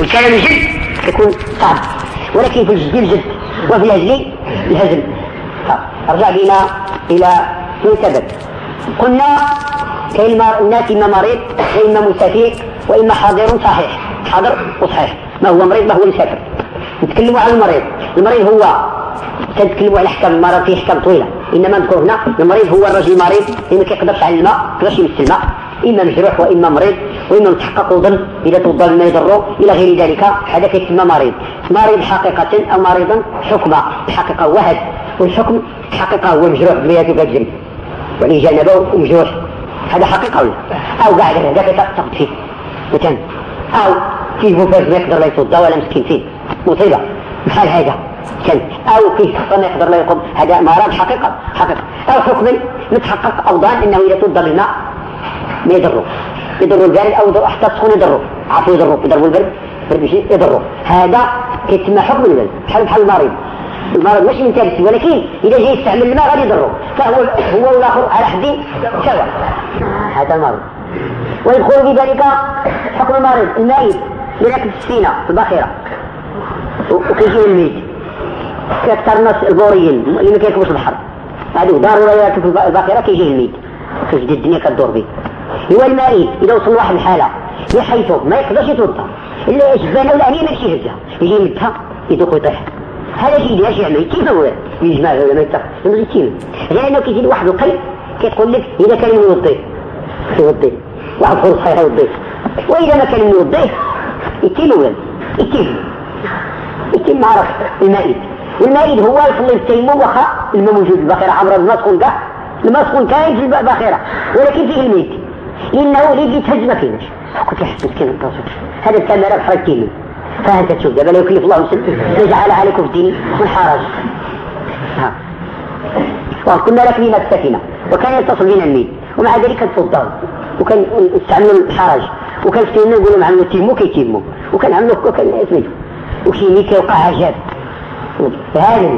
والكلام الجد يكون صعب ولكن في الجد الجد وفي الهزل الهزل. رجع بنا إلى من سبب قلنا كاين الناس إما مريض وإما مسافر وإما حاضر صحيح. حاضر وصحيح. ما هو مريض؟ ما هو مسافر. نتكلموا عن المريض. المريض هو كنتكلموا على احكام المرض في احكام طويلة. إنما نذكر هنا المريض هو الرجل المريض اللي ما كيقدرش على الماء ما يقدرش يمس الماء. إما مجروح وإما مريض. واما متحقق ظن إذا توضا ما يضره إلى غير ذلك. هذا كيتسمى مريض. مريض حقيقة أو مريضا؟ حكما الحقيقة واحد. والحكم حقيقة هو مجروح بمياته كتجري يعني جنبه ومجروح هذا حقيقة ولا؟ أو قاعد هذاك تاخذ فيه مثلا. أو فيه مفاز ما يقدر لا يتوضا ولا مسكين. فيه. مصيبة. بحال هذا. كان أو فيه ما يقدر لا يقوم. هذا مرض حقيقة. حقيقة. أو حكم متحقق أو ظان إنه إذا توضا بالماء ما يضره يضر البارد أو حتى السخون يضره عفوا يضره يضرب البرد يضره هذا كيتسمى حكم البلد بحال بحال المريض. المرض ماشي من تابس ولكن إذا جاي يستعمل الماء غادي يضره فهو هو والآخر على حد سواء هذا المرض ويدخل في ذلك حكم المريض الميت السفينة في الباخرة. وكيجي الميت. كيكثر الناس البوريين اللي ما كيركبوش البحر. هذوك ضروري في الباخرة كيجي الميت. كتجي الدنيا كدور به. هو المريض إذا وصل لواحد الحالة بحيث ما يقدرش يتوضأ إلا جبانه ولا عينيه ماشي يهزها يجي يمدها يدوق ويطيح. هذا شيء اش يعمل كيف هو؟ يجمع يتفق يمشي يتيم لأنه كيجي واحد القلب كيقول لك إذا كان يوضي يوضي. واحد خلص صحيح يوضي. وإذا ما كان يوضي يتيم ولا يتيم يتيم معرف المائد والمائد هو يصلي التيمم واخا الماء موجود عبر الماء سخون كاع الماء سخون كاين في الباخرة ولكن فيه الميت. لأنه اللي يتهز ما كاينش قلت له مسكين هذا التمارة بحال التيمم فانت تشوف دابا لا يكلف الله نفسا يجعل عليكم في الدين من حرج وكنا راكبين السفينة وكان يتصل بنا الميل ومع ذلك الفضل وكان يستعملوا الحرج. وكان فتينا نقولوا مع تيمو كيتيمو وكان عملوا وكان سميتو وشي ملي كيوقع عجاب هذا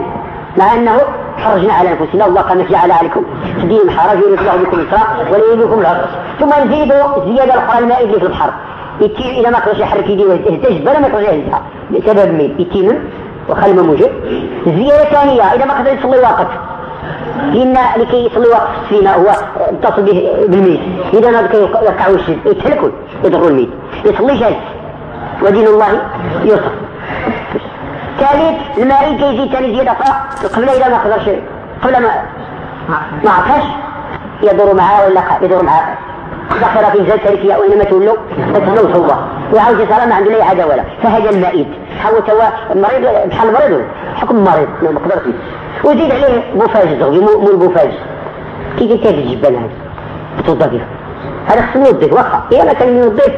مع أنه حرجنا على أنفسنا الله قال جعل عليكم دين حرج يريد بكم اليسرى ولا العسر ثم نزيدوا زيادة الاخرى الماء في البحر يتيم إذا ما قدرش يحرك يديه ويهتز بلا ما يقدرش يهزها بسبب مين؟ يتيم وخلمه موجود زيادة ثانية إذا ما قدر يصلي وقت لأن لكي يصلي وقت السفينه هو اتصل به بالميت إذا ما يقع وشد يتهلكوا يضروا الميت. يصلي جالس. ودين الله يوصف ثالث المريض كيزيد ثاني زيادة قبل إذا ما قدرش قبل ما ما عرفش يدور معاه ولا يدور معاه. ذكر في زاد تركيا وإنما تولوا فتنوت الله وعاوز يصير ما عنده أي حاجة ولا. فهذا المائد هو توا مريض بحال مريض حكم مريض ما قدرش وزيد عليه بوفاج مو البوفاج. كي جيت هذا الجبال هذا؟ توضى هذا خصني يوظف واخا. هي ما كان يوظف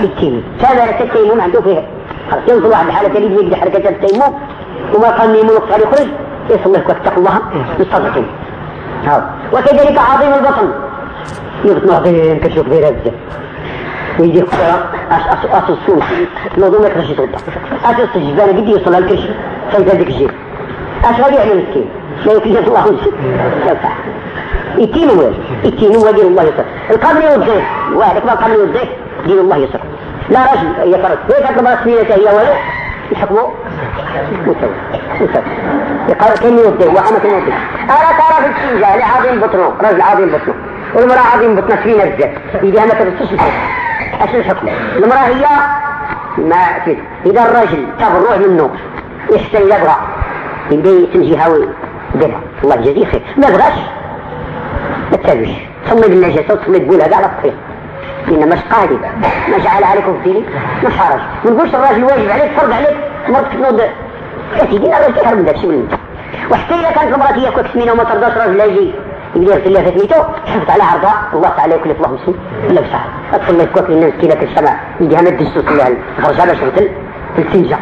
بالتيمم ثمرة التيمم عنده فيها. خلاص يوصل واحد الحالة تريد يبدا حركة التيمم وما قام يمون وقت يخرج يصلي لك اتقوا الله مستضعفين وكذلك عظيم البطن. يبطن عظيم كتشوف غير بزاف ويجي خطرة اش اش الوضوء ما يقدرش يتوضا اش الجبانة قد يوصل الكرش فايت هذيك الجيب اش غادي يعمل مسكين لا يكلف الله وجه ينفع يتيم وين يتيم ودين الله يسر القبر والضيف وهذاك ما القبر والضيف دين الله يسر لا رجل يفرق ليس كما سفينة هي ولا يحكموا مسوي مسوي يقال كم يوضي وعمة يوضي أرى ترى في السنجة لعظيم بطنه. رجل عظيم بطنه. والمرأة عظيم بطنه سفينة بزاف إذا ما تبصش إيش الحكم. المرأة هي ما فيه إذا الرجل تبروه منه يحسن يبغى. يبي تنجيها ويديرها الله يجزيه خير. ما بغاش ما تسويش تصلي بالنجاسة وتصلي بقولها كاع على الطريق. إن مش قادر ما جعل عليكم في من حرج. ما نقولش الراجل واجب عليك فرض عليك. مرتك تنوض يا سيدي الراجل كيحرم من داكشي من وحتى إذا كانت المرأة هي كوك سمينة وما ترضاش راجل يجي. يقدر يغسل لها فسميتو حفظت على عرضها الله تعالى يكلف الله مسلم ولا بصح تصلي كوك للناس كي السماء. يديها ما تدش تصلي على الفرجة باش تغسل في السنجة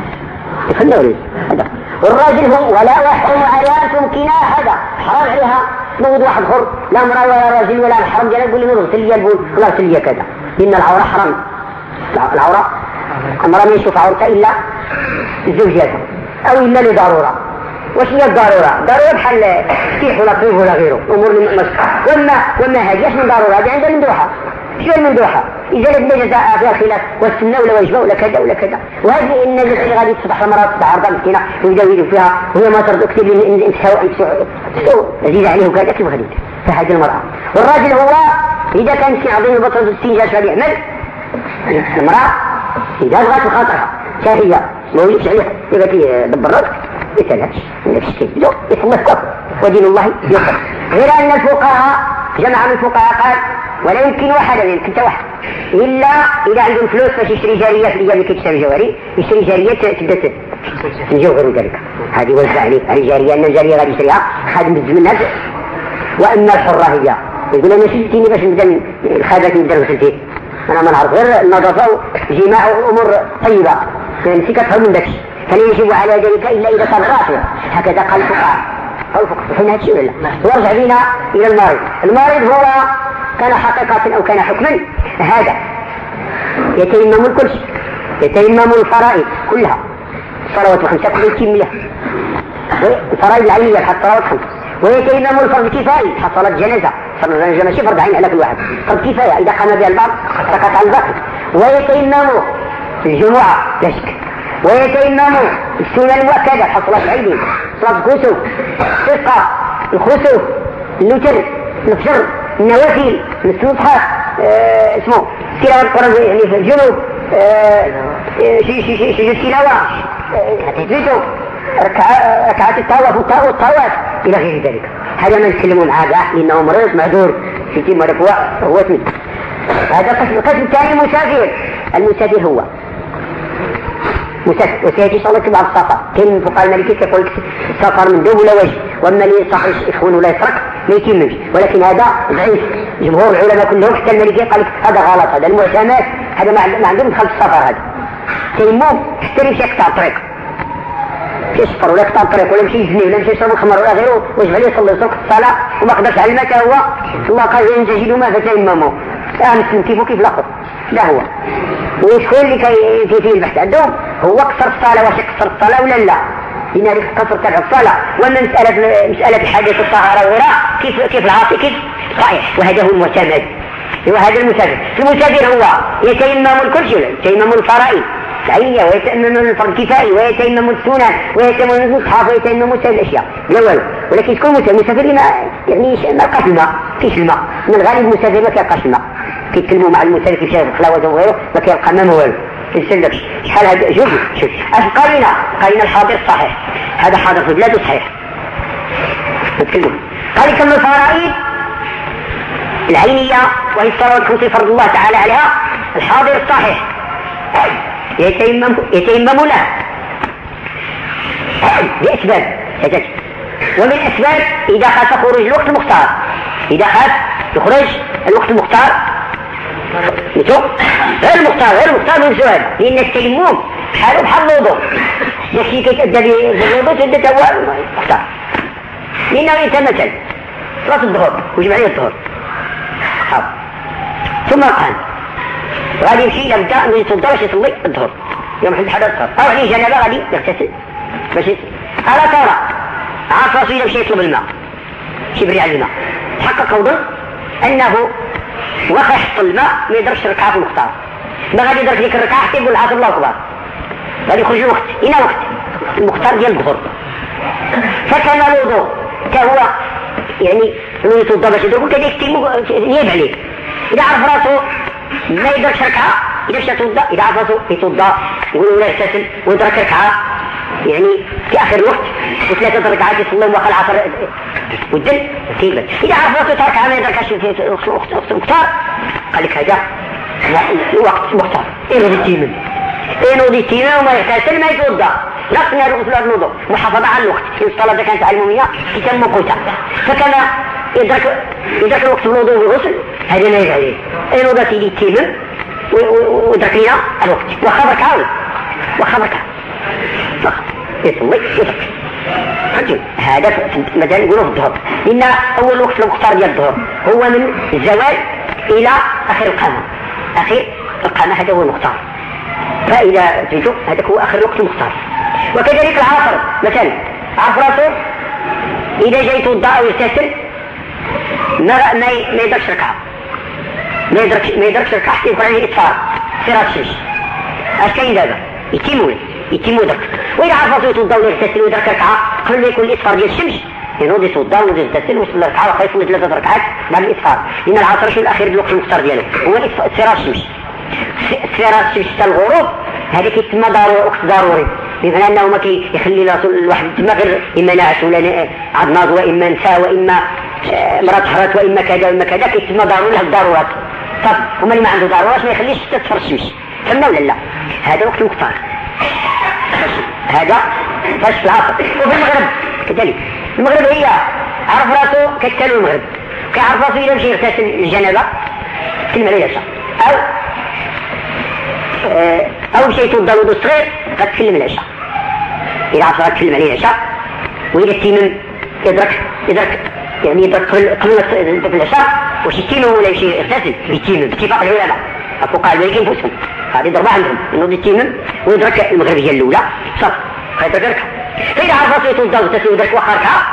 يفهمنا ولا هذا والراجل هو ولا يحرم عليها تمكنها هذا. حرام عليها. تنوض واحد اخر لا امرأة ولا راجل ولا محرم ديالها يقول لي نغسل لي البول ولا اغسل لي كذا. إن العورة حرام. العورة؟ المرأة ما يشوف عورتها إلا زوجته أو إلا لضرورة. واش هي الضرورة؟ ضرورة بحال كيف ولا طيب ولا غيره. أمور مش وما وما هذه من ضرورة؟ هذه عندها من دوحة شو المندوحة إذا لم جزاء فيها خلاف والسنة ولا واجبة ولا كذا ولا كذا. وهذه النجس اللي غادي تصبح مرات تصبح عرضة مسكينة ويداويدوا فيها. وهي ما ترضى كثير انت عزيز عليه وكذا كيف غادي فهذه المرأة. والراجل هو إذا كان مسكين عظيم البطن والاستنجاج غادي يعمل؟ المرأة إذا بغات بخاطرها شافية ما وليش عليها إذا كي دبرت ودين الله يكفر غير أن الفقهاء جمع من الفقهاء قال ولا يمكن واحد يمكن واحد إلا إذا عندهم فلوس باش يشتري جارية في الأيام اللي كتشتري جواري يشتري جارية تبدأ تنجوهر ذلك. هذه وزع عليه. هذه جارية أن الجارية غادي يشتريها خادم بالزمن وأما الحرة هي. يقول أنا شفتيني باش نبدأ الخادم نبدا نغسل أنا ما نعرف غير النظافة وجماع أمور طيبة. يعني كتفهم من داكشي. فلا يجب على ذلك إلا إذا كان غافلا؟ هكذا قال الفقهاء. الفقهاء. فهمنا هذا الشيء ولا وارجع بنا إلى المريض. المريض هو كان حقيقة أو كان حكما. هذا. يتيمم الكل يتيمم الفرائض كلها. الصلوات الخمسة كل يتم لها الفرائض العينية حتى صلوات خمسة ويتيمم الفرض كفائي حصلت جنازة فرض جنازة ماشي فرض عين على كل واحد فرض كفاية. إذا قام بها البعض سقط عن الباقي. ويتيمم الجمعة. لا شك. ويتيمم السنة المؤكدة حصلت عيدين صلاة الكسوف الفقه الخسوف النتر الفجر النوافل النصحة آه اسمه تلاوة القرآن يعني في الجنوب آه شي شي شي شي آه ركعات الطواف والطواف إلى غير ذلك. هذا ما نتكلموا معاه كاع لأنه مريض معذور في تيم هو هو هذا قسم القسم الثاني مسافر المسافر هو وسيأتي إن شاء الله بعض السفر كاين من فقهاء المالكية كيقول السفر من دولة وجه وأما اللي يصح يخون ولا يسرق ما يتمش ولكن هذا ضعيف. جمهور العلماء كلهم حتى المالكية قال لك هذا غلط هذا المعتمد هذا ما عندهم دخل في السفر هذا. تيمم حتى يمشي يقطع الطريق؟ يسفر ولا يقطع الطريق ولا يمشي يزني ولا يمشي يشرب الخمر ولا غيره واجب عليه يصلي صلاه الصلاة وما قدرش على المتى هو. الله قال ان تجدوا ما فتيمموا امس كيف وكيف الآخر لا هو وشكون اللي كي فيه البحث؟ عندهم هو قصر الصلاة واش قصر الصلاة ولا لا؟ لذلك قصر تبع الصلاة. وأما مساله مسألة حديث الطهارة وغيرها كيف كيف العاصي؟ كيف؟ صحيح. وهذا هو المعتمد. هو هذا المسافر المسافر هو يتيمم الكل شيء يتيمم الفرائض؟ العينية ويتيمم الفرض كفائي ويتيمم السنن ويتيمم المصحف ويتيمم سائر الأشياء. لا ولكن تكون مسافر لما يعني ما لقاش الماء فيش الماء. من الغالب المسافر ما كيلقاش الماء. كيتكلموا مع المسافر في شارع الخلاوة وغيره ما كيلقى ما والو. يسلك شحال هذا شوف شوف. أش قرينا قرينا الحاضر صحيح. هذا حاضر في بلاده صحيح. نتكلم. قال كم الفرائض؟ العينية وهي الصلاة الخمس فرض الله تعالى عليها. الحاضر الصحيح يتيمم يتيمم له بأسباب ومن أسباب إذا خاف خروج الوقت المختار. إذا خاف يخرج الوقت المختار. غير المختار غير المختار من سؤال لأن التيمم حاله بحال الوضوء. يكفي كيتأدى بالوضوء تبدأ هو مختار لأنه يتمثل صلاة الظهر وجمعية الظهر. ثم قال غادي يمشي يبدا من يتوضا باش يصلي الظهر. يوم حد حدا الظهر أو عليه جنابة غادي يغتسل. باش على ترى عارف راسو إذا مشى يطلب الماء. يبري على الماء. تحقق وضوء أنه واخا يحط الماء ما يدركش ركعة في المختار ما غادي يدرك ديك الركعة حتى يقول العصر الله أكبر. غادي يخرج الوقت. إلى وقت. المختار ديال الظهر. فكان الوضوء كهو يعني يتوضا باش يدرك كذلك نياب عليه إذا عرف راسو ما يقدرش ركعة إذا مشى يتوضأ إذا عطسه يتوضأ يقول لا يغتسل ويدرك ركعة يعني في آخر الوقت وثلاثة ركعات يصلي وقع العصر والدل كيف إذا عرف وقت ركعة ما يدركش في مختار قال لك هذا وقت مختار إيه التيمم إيه نوضي التيمم وما يغتسل ما يتوضأ نقص من غسل الوضوء محافظة على الوقت في الصلاة كانت علمومية تتم قوتها فكان يدرك يدرك الوقت الوضوء والغسل هذا لا يفعل اين وضع تيجي تيمم ويدرك لنا الوقت. وخبرك عاود وخبرك يصلي يترك رجل هذا يقولوا في الظهر لأن أول وقت المختار ديال الظهر هو من الزوال إلى آخر القامة. اخر القامة هذا هو المختار. فإذا جيتوا هذا هو آخر الوقت المختار. وكذلك العصر مثلا عصر إذا جاي يتوضا أو ما ما يقدرش ركعه ما يدركش ما يدركش ركعة حتى يكون عليه إطفال صراط الشمس اش كاين دابا يتيمون يتيموا درك. وإذا عرف راسو يتوضا ولا يغتسل ويدرك ركعة قبل ما يكون الإصفار ديال الشمس. ينوض يتوضا ونوض يغتسل ويصلي ركعة وخا يصلي ثلاثة ركعات بعد الإصفار لأن العصر شو الأخير بالوقت المختار ديالو هو صراط الشمس. صراط الشمس حتى الغروب هذا كيتسمى ضروري ضروري. بمعنى انه ما كيخلي الواحد غير إما نعس ولا عضناض وإما نساء وإما آه، مرات حرات وإما كذا وإما كذا كيتسمى ضروري له الضرورات طب ومن اللي ما عنده ضرورات ما يخليش حتى تصفر الشمس فهمنا ولا لا؟ هذا وقت المختار هذا فاش في العصر. وفي المغرب كذلك. المغرب هي عرف راسه كتالو المغرب. كيعرف راسه إذا مشي يغتسل الجنابة كلمه ليلة. أو آه، أو مشي يتوضا الوضوء الصغير غتكلم العشاء. إذا عرف غتكلم عليه العشاء وإذا التيمم يدرك يدرك يعني يدرك قبل العشاء واش يتيمم ولا يمشي يغتسل يتيمم باتفاق العلماء. الفقهاء المالكيين أنفسهم. هذه ضربة عندهم. إنه يتيمم ويدرك المغربية الأولى. صف فيدرك ركعة فإذا عرف راسه يتوضا وغتسل ويدرك واخا ركعة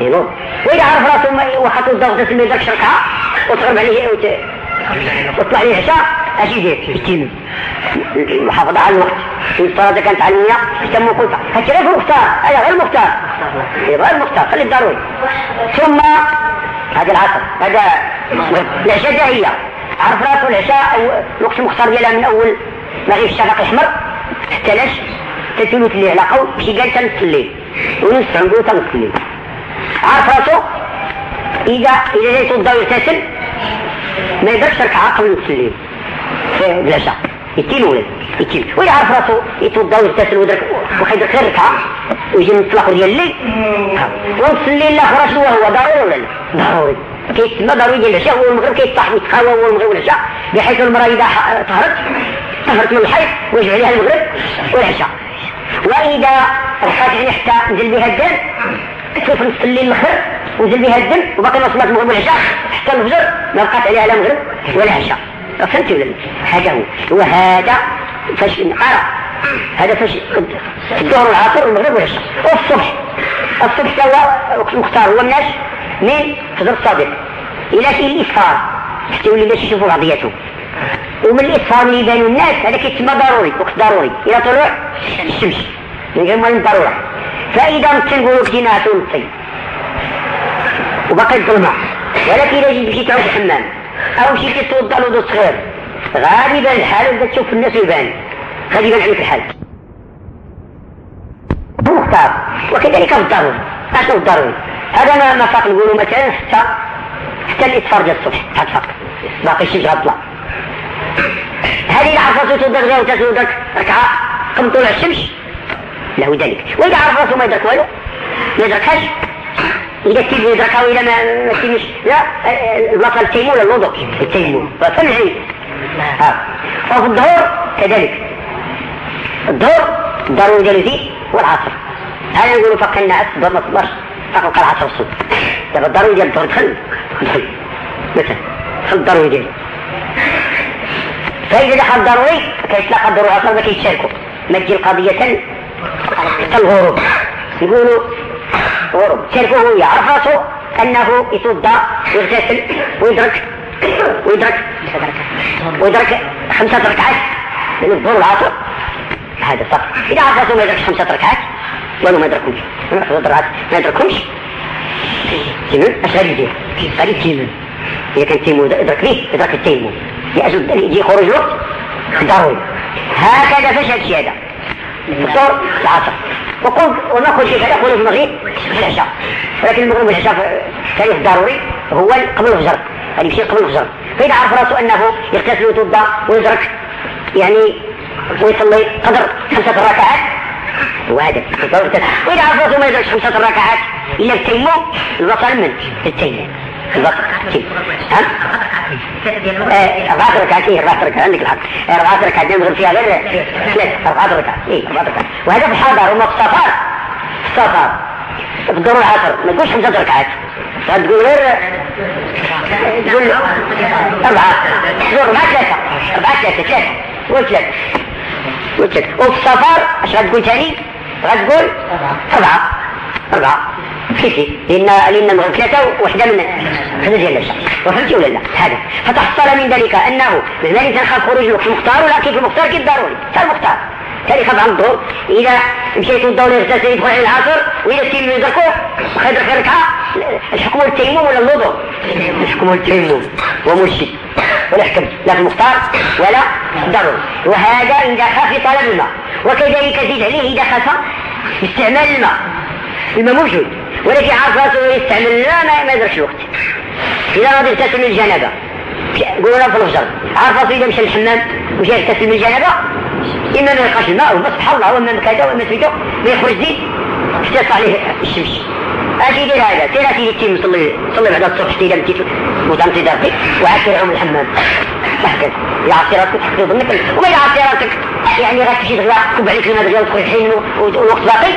ينوض وإذا عرف راسه واخا توضا وغتسل ما يدركش ركعة وتغرب عليه وتطلع عليه العشاء يدير يتيمم المحافظة على الوقت. الصلاة كانت علمية يسموا قلت هذا غير المختار. هذا غير المختار. غير المختار. خلي الضروري ثم هذا العصر. هذا العشاء هي عرف رأسه العشاء الوقت المختار ديالها من أول مغيب الشفق الاحمر حتى لاش تثلث الليل على قول شي قال تنص الليل. ونص عنده تنص الليل. عارف رأسه اذا إذا جاي يتوضا ويغتسل ما يقدرش قبل نص الليل في العشاء يتيل ولد يتيل ويعرف راسه يتوضا ويغتسل ويدرك وخيدرك غير ركعه ويجي نص الآخر ديال الليل. ونص الليل الآخر شنو هو ضروري ولا لا؟ ضروري. كيتسمى ضروري ديال العشاء. هو المغرب كيطاح ويتخاوى هو المغرب والعشاء بحيث المرأة إذا طهرت طهرت من الحيض ويجب عليها المغرب والعشاء وإذا رحات يعني حتى نزل بها الدم تشوف نص الليل الآخر ونزل بها الدم وباقي ما صلات المغرب والعشاء حتى الفجر ما بقات عليها لا مغرب ولا عشاء فهمتي ولا هذا هو. وهذا فاش نقرا هذا فاش الظهر والعصر والمغرب والعشاء. والصبح. الصبح هو وقت المختار. هو الناس من فجر الصادق. إلى في الاسفار حتى يولي الناس يشوفوا بعضياتهم. ومن الاسفار اللي يبانوا الناس هذا كيتسمى ضروري. وقت ضروري. إلى طلوع الشمس. من غير ما ضروره فإذا تنقولوا بدينا نطي وبقي الظلمه ولكن إذا جيت مشيت تعود الحمام أو مشيت توضا الوضوء صغير. غالبا الحال وانت تشوف الناس يبان. غالبا عليك الحال. مختار. وكذلك الضروري. أشنو الضروري؟ هذا ما ما فاق نقولوا مثلا حتى حتى الاصفار ديال الصبح. حتى فاق باقي الشمس غطلع هذه اللي عرف راسو تدرك غير وتدرك ركعة قبل طلوع الشمس. له ذلك وإذا عرف راسو ما يدرك والو ما يدركهاش التيم يدركها واذا ما ما لا البطل التيمون ولا ففهم العيد ها. وفي الظهور كذلك. الضروري ديالو فيه والعصر. هذا نقولوا فقه الناس الظهر ما تصبرش فقه القلعة الصبح. دابا الضروري ديال الظهر دخل. دخل. مثلا دخل الضروري ديالو فإذا دخل الضروري كيتلاقى الضروري أصلا ما كيتشاركوا ما تجي القضية حتى الغروب. يقولوا غروب شاركوه هو يعرف راسه أنه يتوضأ ويغتسل ويدرك ويدرك ويدرك خمسة ركعات من الظهر والعصر. هذا صح. إذا عرف راسه ما يدركش خمسة ركعات ولا ما يدركهمش. ما يدركهمش. تيمون اش غادي يدير غادي تيمون إذا كان تيمون يدرك به يدرك التيمون يأجل يجي خروج الوقت ضروري هكذا فاش هادشي هذا الفطور العصر وقلت قلت هذا يقول في المغرب في العشاء. ولكن المغرب والعشاء التاريخ الضروري هو قبل الفجر. يعني يمشي قبل الفجر. فإذا عرف رأسه أنه يغتسل ويتوضأ ويدرك يعني ويصلي قدر خمسة ركعات وهذا وإذا عرف رأسه ما يدركش خمسة ركعات إلا التيمم البصر من التيمم. أربعة ركعات إيه ركعات عندك الحق أربعة ركعات نضرب فيها غير ثلاث أربعة ركعات وهذا في الحضر وما السفر في السفر في العصر ما تقولش خمسة ركعات تقول غير أربعة ثلاثة أربعة ثلاثة ثلاثة وفي السفر إيش غتقول ثاني؟ غتقول أربعة أربعة كيفي لأن المغرب ثلاثة وحدة من ثلاثة ديال العشاء وفهمتي ولا لا؟ هذا. فتحصل من ذلك أنه من الانسان خاف خروج الوقت المختار ولكن المختار كيف ضروري هذا المختار. كان يخاف عن الظهر. إذا مشيت الظهر يغتسل يدخل على العصر وإذا التيمم يدركوه خير خير ركعه الحكم التيمم ولا الوضوء الحكم التيمم ومرشد ولا يحكم لا في المختار ولا ضروري وهذا اذا خاف طلب الماء. وكذلك زيد عليه إذا خاف استعمال الماء. الماء موجود. ولكن عارف راسه يستعمل. الماء ما يدركش الوقت اذا غادي يغتسل من الجنابة. قولوا في الفجر عارف راسه إذا مشى للحمام وجا يغتسل من الجنابة؟ إما ما يلقاش الماء سبحان الله وإما كذا وإما سيدو ما يخرج زيد حتى عليه الشمس. أجي يدير هذا. سير سيدي تيم صلي صلي بعد الصبح تيلا متيت مدام صدارتك وعاد ترعوم الحمام. هكذا يعصي راسك تحت ظنك. وما يعصي راسك يعني غير تمشي دغيا تكب عليك الماء وتدخل الحين والوقت باقي.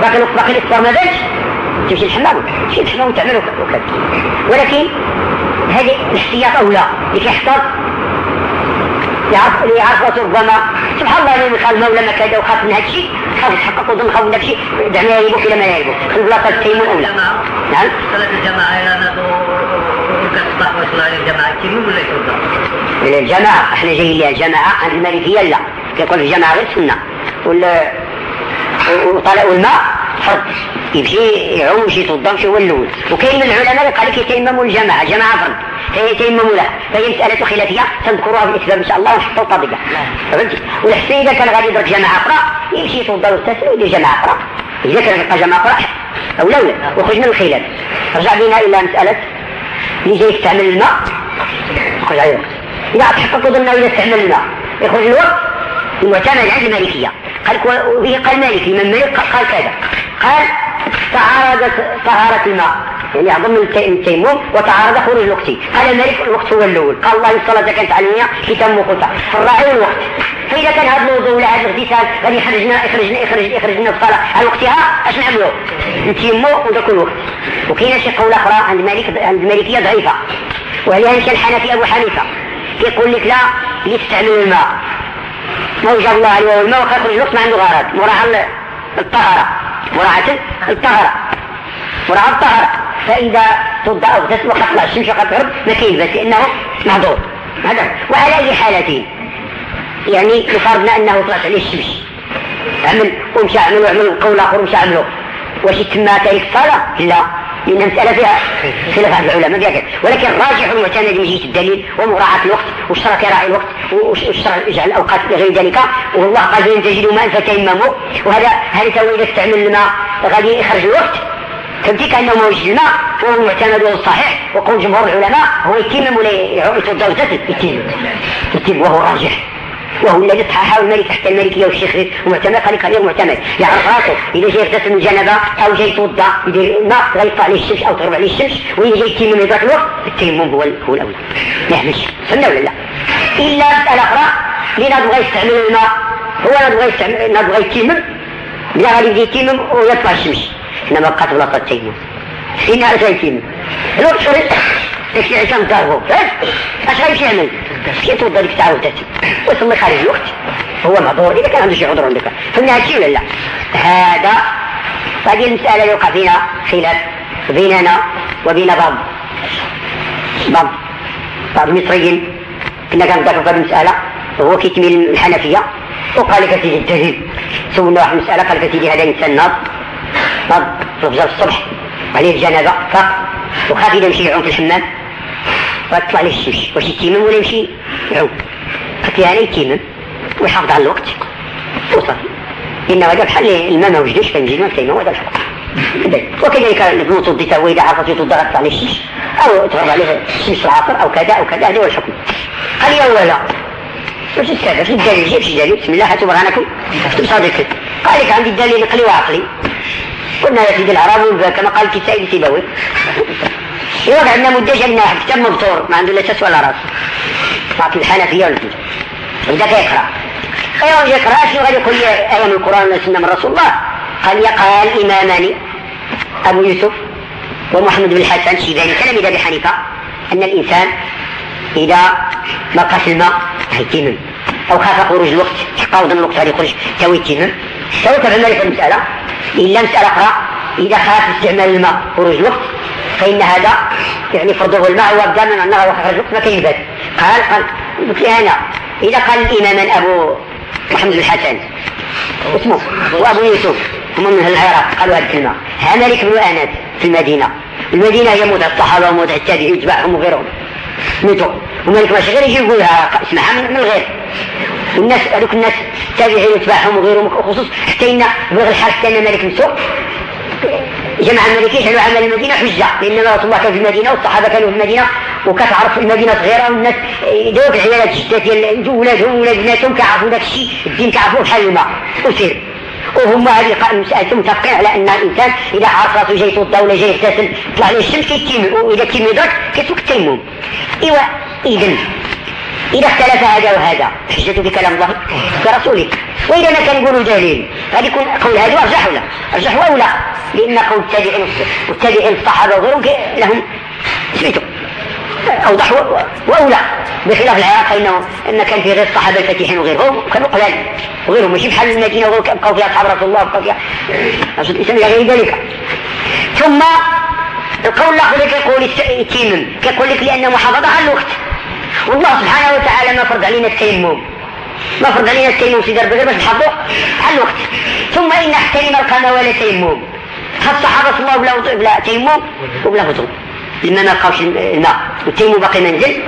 باقي الوقت باقي الافطار ما بانش. تمشي الحمام تمشي الحمام وتعمل وكذا. ولكن هذه الاحتياط أولى لكي يحتاط يعرف يعرف ربما سبحان الله اللي خال المولى ما كذا وخاف من هذا الشيء خاف يتحقق وظن خاف من هذا الشيء. دعني يبوك إلى ما يبوك. خذ بلاطه التيمم اولى نعم. صلاة الجماعة إلى وصلاة الجماعة. التيمم ولا يتوضا؟ إلى الجماعة. إحنا جايين لها الجماعة. عند المالكية لا. يقول الجماعة غير سنه ولا وطلع والماء فرض يمشي يعوم يمشي يتوضا يمشي هو الأول وكاين من العلماء قال لك يتيمموا الجماعة جماعة فرض فيتيمموا له فهي مسألة خلافية سنذكرها في الإسلام إن شاء الله ونحطوا طبقة فهمتي والحسين إذا كان غادي يدرك جماعة أخرى يمشي يتوضا ويغتسل ويدير جماعة أخرى. إذا كان يبقى جماعة أخرى أو لا وخرج من الخلاف. رجع بنا إلى مسألة اللي جاي يستعمل الماء. يخرج عليه الوقت إذا تحقق ظنه إذا استعمل الماء. يخرج الوقت المعتمد عند المالكية قال وفيه قال مالكي من مالك؟ قال كذا. قال تعارضت طهارة الماء. يعني أظن التيمم وتعارض خروج الوقت. قال الملك الوقت هو الأول. قال الله الصلاة كانت علمية كتاب مقطع فالراعي الوقت. فإذا كان هذا الوضوء ولا هذا الاغتسال غادي يخرجنا يخرجنا يخرج يخرجنا الصلاة. على وقتها اش نعملوا؟ نتيموا وذاك الوقت. وكاين شي قول أخرى عند مالك عند المالكية ضعيفة. وهي مشى الحنفي أبو حنيفة. كيقول لك لا يستعمل الماء. ما وجد الله عليه الماء وخرج الوقت ما عنده غرض مراعاة الطهارة. مراعاة الطهارة. مراعاة الطهارة. فإذا توضأ أو تسوى قد طلع الشمس وقد تغرب ما كاين بس لأنه معذور هذا وعلى أي حالتين يعني يفرضنا أنه طلعت عليه الشمس. عمل ومشى عمل وعمل قول آخر ومشى عمله واش تما تارك الصلاة؟ لا. لأن المسألة فيها خلاف العلماء فيها ولكن راجح المعتمد من جهة الدليل ومراعاة الوقت واشترك راعي الوقت واشترك يجعل الأوقات غير ذلك. والله قال فإن تجدوا ماء فتيمموا. وهذا هل تو إذا استعمل الماء غادي يخرج الوقت؟ فهمتي كأنه ما وجد الماء وهو المعتمد وهو الصحيح وقول جمهور العلماء هو يتيمم ولا يتوضأ يتيمم يتيمم وهو راجح. وهو الذي صححه الملك تحت الملكية والشيخ ومعتمد قال غير معتمد. يعرف راسه إذا جاي يغتسل من جنبة أو جاي يتوضا يدير الماء غيطلع عليه الشمس أو تغرب عليه الشمس وإذا جاي يتيمم ذاك الوقت التيمم هو هو الأولى يحمش فهمنا ولا لا؟ إلا مسألة أخرى. اللي بغى يستعمل الماء هو نبغى يستعمل نبغى يتيمم. لا غادي يتيمم ويطلع الشمس. إنما بقات بلاصة التيمم. فينا يتيمم. الوقت إيش عشان ضربه اش غيمشي يعمل كي توضى ديك الساعة وتاتي ويصلي خارج الوقت هو معذور اذا كان عنده شي عذر عندك فهمنا هادشي ولا لا هذا هذه المساله اللي وقع فينا خلاف بيننا وبين بعض بعض بعض المصريين كنا كنذكروا في هذه المساله وهو كيتميل الحنفيه وقال لك سيدي الدليل سولنا واحد المساله قال لك سيدي هذا انسان ناض ناض في الصبح عليه الجنازة فاق وخاف اذا مشي يعوم في الحمام. وتطلع ليه الشمس واش يتيمم ولا يمشي يعوم. قلت له يتيمم ويحافظ على الوقت. وصافي. إن هذا بحال الماء ما وجدش فنجي ما تيمم وهذا الحكم وكذلك البنوط ضدتها وإذا عرفت تضغط عليه الشمس. أو تغرب عليه الشمس العصر أو كذا أو كذا هذا هو الحكم. قال يا ولا. واش السبب في الدليل؟ جيب شي دليل. بسم الله هاتوا برهانكم. صادق قال لك عندي الدليل نقلي وعقلي. قلنا يا سيدي العرب كما قال الكسائي سيبوي يوضع عندنا مدة جنة كتاب مبتور ما عنده لا سس ولا راس. لكن الحنفية ولا بدك يقرأ؟ أيوة يقرأ؟ شنو غادي يقول آية من القرآن ولا سنة من رسول الله. قال قال إمامان أبو يوسف ومحمد بن الحسن الشيباني تلميذ أبي حنيفة أن الإنسان إذا ما قاس الماء هيتيمم أو خاف خروج الوقت حقا ظن الوقت غادي يخرج تو يتيمم تو تفهم في المسألة إلا مسألة أخرى إذا خاف استعمال الماء خروج الوقت فإن هذا يعني فرضه الماء وابدا من أنه خرج الوقت ما كينبات قال قال قلت أنا إذا قال الإمامان أبو محمد بن الحسن اسمه وأبو يوسف هم من العراق قالوا هذه الكلمة. مالك بن أنس في المدينة. المدينة هي موت الصحابة وموت التابعين يتبعهم وغيرهم. ميتوا ومالك ماشي غير يجي يقولها اسمعها من الغير. والناس هذوك الناس التابعين يتبعهم وغيرهم خصوص حتى إن بغي الحارث كان مالك مسوق جمع الملكين حلوا عمل المدينة حجة لأن رسول الله كان في المدينة والصحابة كانوا في المدينة وكتعرف المدينة صغيرة والناس دوك العيالات الجدات ديال ولادهم ولاد بناتهم كيعرفوا داك الشيء الدين كيعرفوه بحال الماء وسير وهم هذه متفقين على أن الإنسان إذا عرف راسه جاي يتوضا ولا جاي يغتسل طلع عليه الشمس كيتيم وإذا كيتيم يدرك كيترك التيمم إيوا إذا إذا اختلف هذا وهذا حجة بكلام الله كرسوله وإذا ما كان يقولوا دليل هذا يكون قول هذا أرجح ولا؟ أرجح وأولى لأن قول التابعين والتابعين الصحابة وغيرهم لهم سمعتوا أوضح وأولى بخلاف العراق فإنه إن كان في غير الصحابة الفاتحين وغيرهم كانوا قلال وغيرهم ماشي بحال المدينة وغيرهم بقوا فيها أصحاب رسول الله بقوا فيها رسول الإسلام إلى غير ذلك. ثم القول الآخر كيقول التيمم. كيقول لك لأن محافظة على الوقت. والله سبحانه وتعالى ما فرض علينا التيمم. ما فرض علينا التيمم في درب غير باش نحافظوا على الوقت. ثم إن أحترم ولا تيمم. الصحابة صلى الله بلا بلا تيمم وبلا وضوء. لما ما لقاوش الماء والتيمم باقي منزل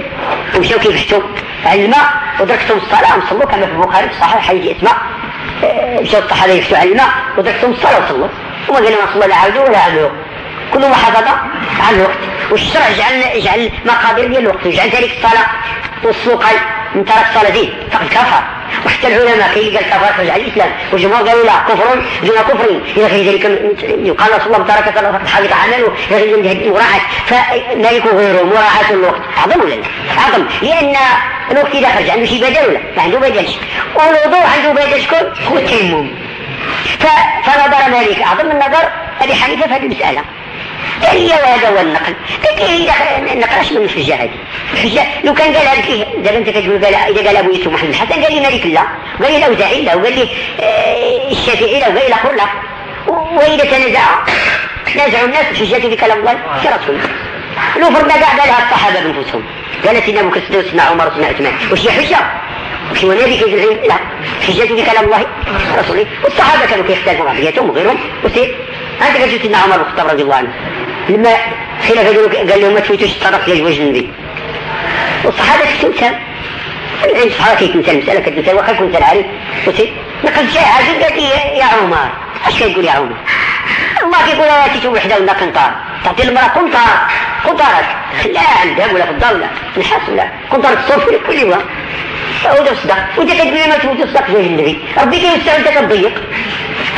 ومشاو كيفحتوا على الماء ودركتهم الصلاة وصلوا كما في البخاري في الصحيح حديث إسماء. آه، مشاو الصحابة يفتوا على الماء ودركتهم الصلاة وصلوا وما قالوا ما صلوا لا عاودوا ولا عملوا كل محافظة على الوقت. والشرع جعل جعل مقادير ديال الوقت وجعل ذلك الصلاة. والسوق من ترك الصلاة دين فقد كفر. وحتى العلماء كي قال كفر خرج على الإسلام. والجمهور قالوا لا كفر دون كفر. إلى غير ذلك يقال رسول الله ترك فقد حبط عمله. إلى غير ذلك مراعاة. فمالك غيره مراعاة الوقت. أعظم ولا لا؟ أعظم. لأن الوقت إذا خرج عنده شي بدل ولا؟ ما عنده بدل. والوضوء عنده بدل. شكون؟ هو التيمم. فنظر مالك. أعظم النظر أبي حنيفة في هذه المسألة. هي وهذا هو النقل. لكن النقل اش من الحجه هذه. الحجه لو كان قال هذيك دابا أنت كتقول قال إذا قال أبو يوسف محمد الحسن قال لي مالك لا. قال لي الاوزاعي لا. وقال لي آه، الشافعي لا. وقال لي الآخر لا. وإذا تنازع تنازعوا الناس الحجه في كلام الله كرسول لو فرضنا كاع قالها الصحابة بأنفسهم. قال سيدنا أبو بكر وسيدنا عمر وسيدنا عثمان. واش هي حجة؟ مش هو نبي كيف لا. حجة في كلام الله رسوله والصحابة كانوا كيختلفوا بعضياتهم وغيرهم. وسير هذا قال سيدنا عمر بن الخطاب رضي الله عنه. لما حين قال لهم ما تفوتوش الطرف لوجه النبي والصحابة تمثال عند الصحابة تمثال المسألة كتمثال واخا كنت عارف وسير لقد جاء عزيز قال يا عمر. اش كيقول يا عمر؟ الله كيقول اتيتم وحدة ولا قنطار تعطي المرأة قنطار قنطارك لا الذهب ولا في الدولة. نحاس ولا قنطار الصوف ولا كل يوم وده الصدق وانت كتقول ما تفوت الصدق زي النبي ربي كيوسع وانت كتضيق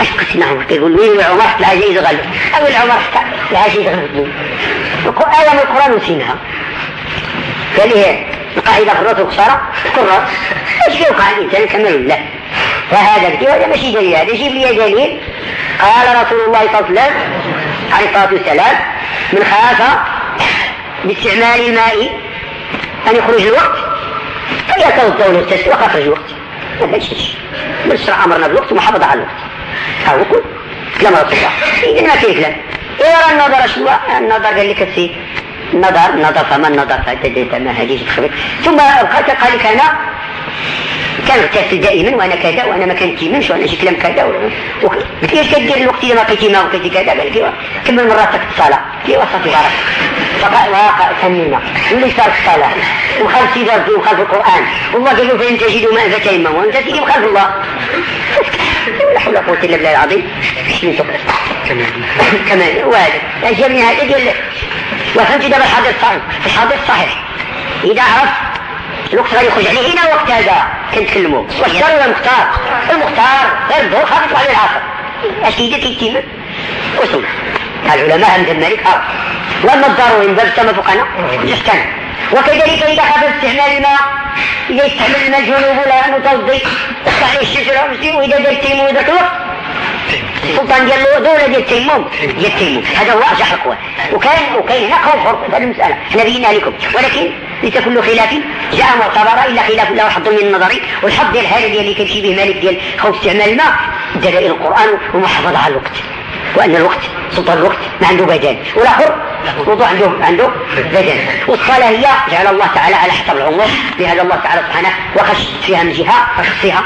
اش قسنا عمر كيقول وين عمر لا جاي يتغلب أو العمر لا جاي يتغلب آية من القرآن نسيناها. قال هي القاعدة في الراس والخسارة في إيش فيوقع الإنسان كمل لله فهذا الكتاب هذا ماشي دليل هذا يجيب لي دليل. قال رسول الله صلى الله عليه وسلم عليه الصلاة والسلام من خاف باستعمال الماء أن يخرج الوقت فليتوضا ويغتسل وخرج الوقت. ما ماشي. بالشرع أمرنا بالوقت ومحافظة على الوقت. هو كل رسول الله إذا فيه كلام إذا النظر شو النظر قال لك السيد نظر نظر فما النظر فاتديت ما هديش الخبر ثم بقيت قال لك أنا كان اغتسل دائما وأنا كذا وأنا ما كنتيمنش وأنا شي كلام كذا قلت له كدير الوقت اذا ما لقيتي ما وكيتي كذا؟ قال لي كمل مراتك الصلاة؟ في وسط بارك. فقال واقع ثمينا واللي صار الصلاة؟ وخلف سيدي وخلف القرآن. والله قال له فإن تجدوا ماء فتيمموا وأنت تيجي وخلف الله. لا حول ولا قوة إلا بالله العظيم. كمان وهذا اجابني هذا قال دابا الحديث الصحيح الحديث صحيح. إذا عرفت الوقت غادي يخرج عليه هنا وقت هذا كنتكلموا. والشر ولا المختار المختار غير الظهر خافت على العصر أش كيدير وصل العلماء عند الملك ارى وأما الضروري من باب السماء فوقنا يحتمل وكذلك إذا خاف استعمال الماء إذا استعمل الماء جنوب ولا متوضي عليه الشجرة وإذا دار تيمم ذاك الوقت. السلطان ديال دولة ديال التيمم ديال التيمم هذا هو ارجح الاقوال وكان هنا قول حر في هذه المسألة. إحنا بينا لكم. ولكن ليس كل خلاف جاء معتبرا إلا خلاف له حظ من النظر والحظ ديال هذا اللي كيمشي به مالك ديال خوف استعمال الماء دلائل القرآن ومحافظة على الوقت. وأن الوقت سلطان الوقت ما عنده بدن والآخر موضوع عنده عنده بدن والصلاة هي جعل الله تعالى على حسب العمر لهذا الله تعالى سبحانه وخش فيها من جهة وخص فيها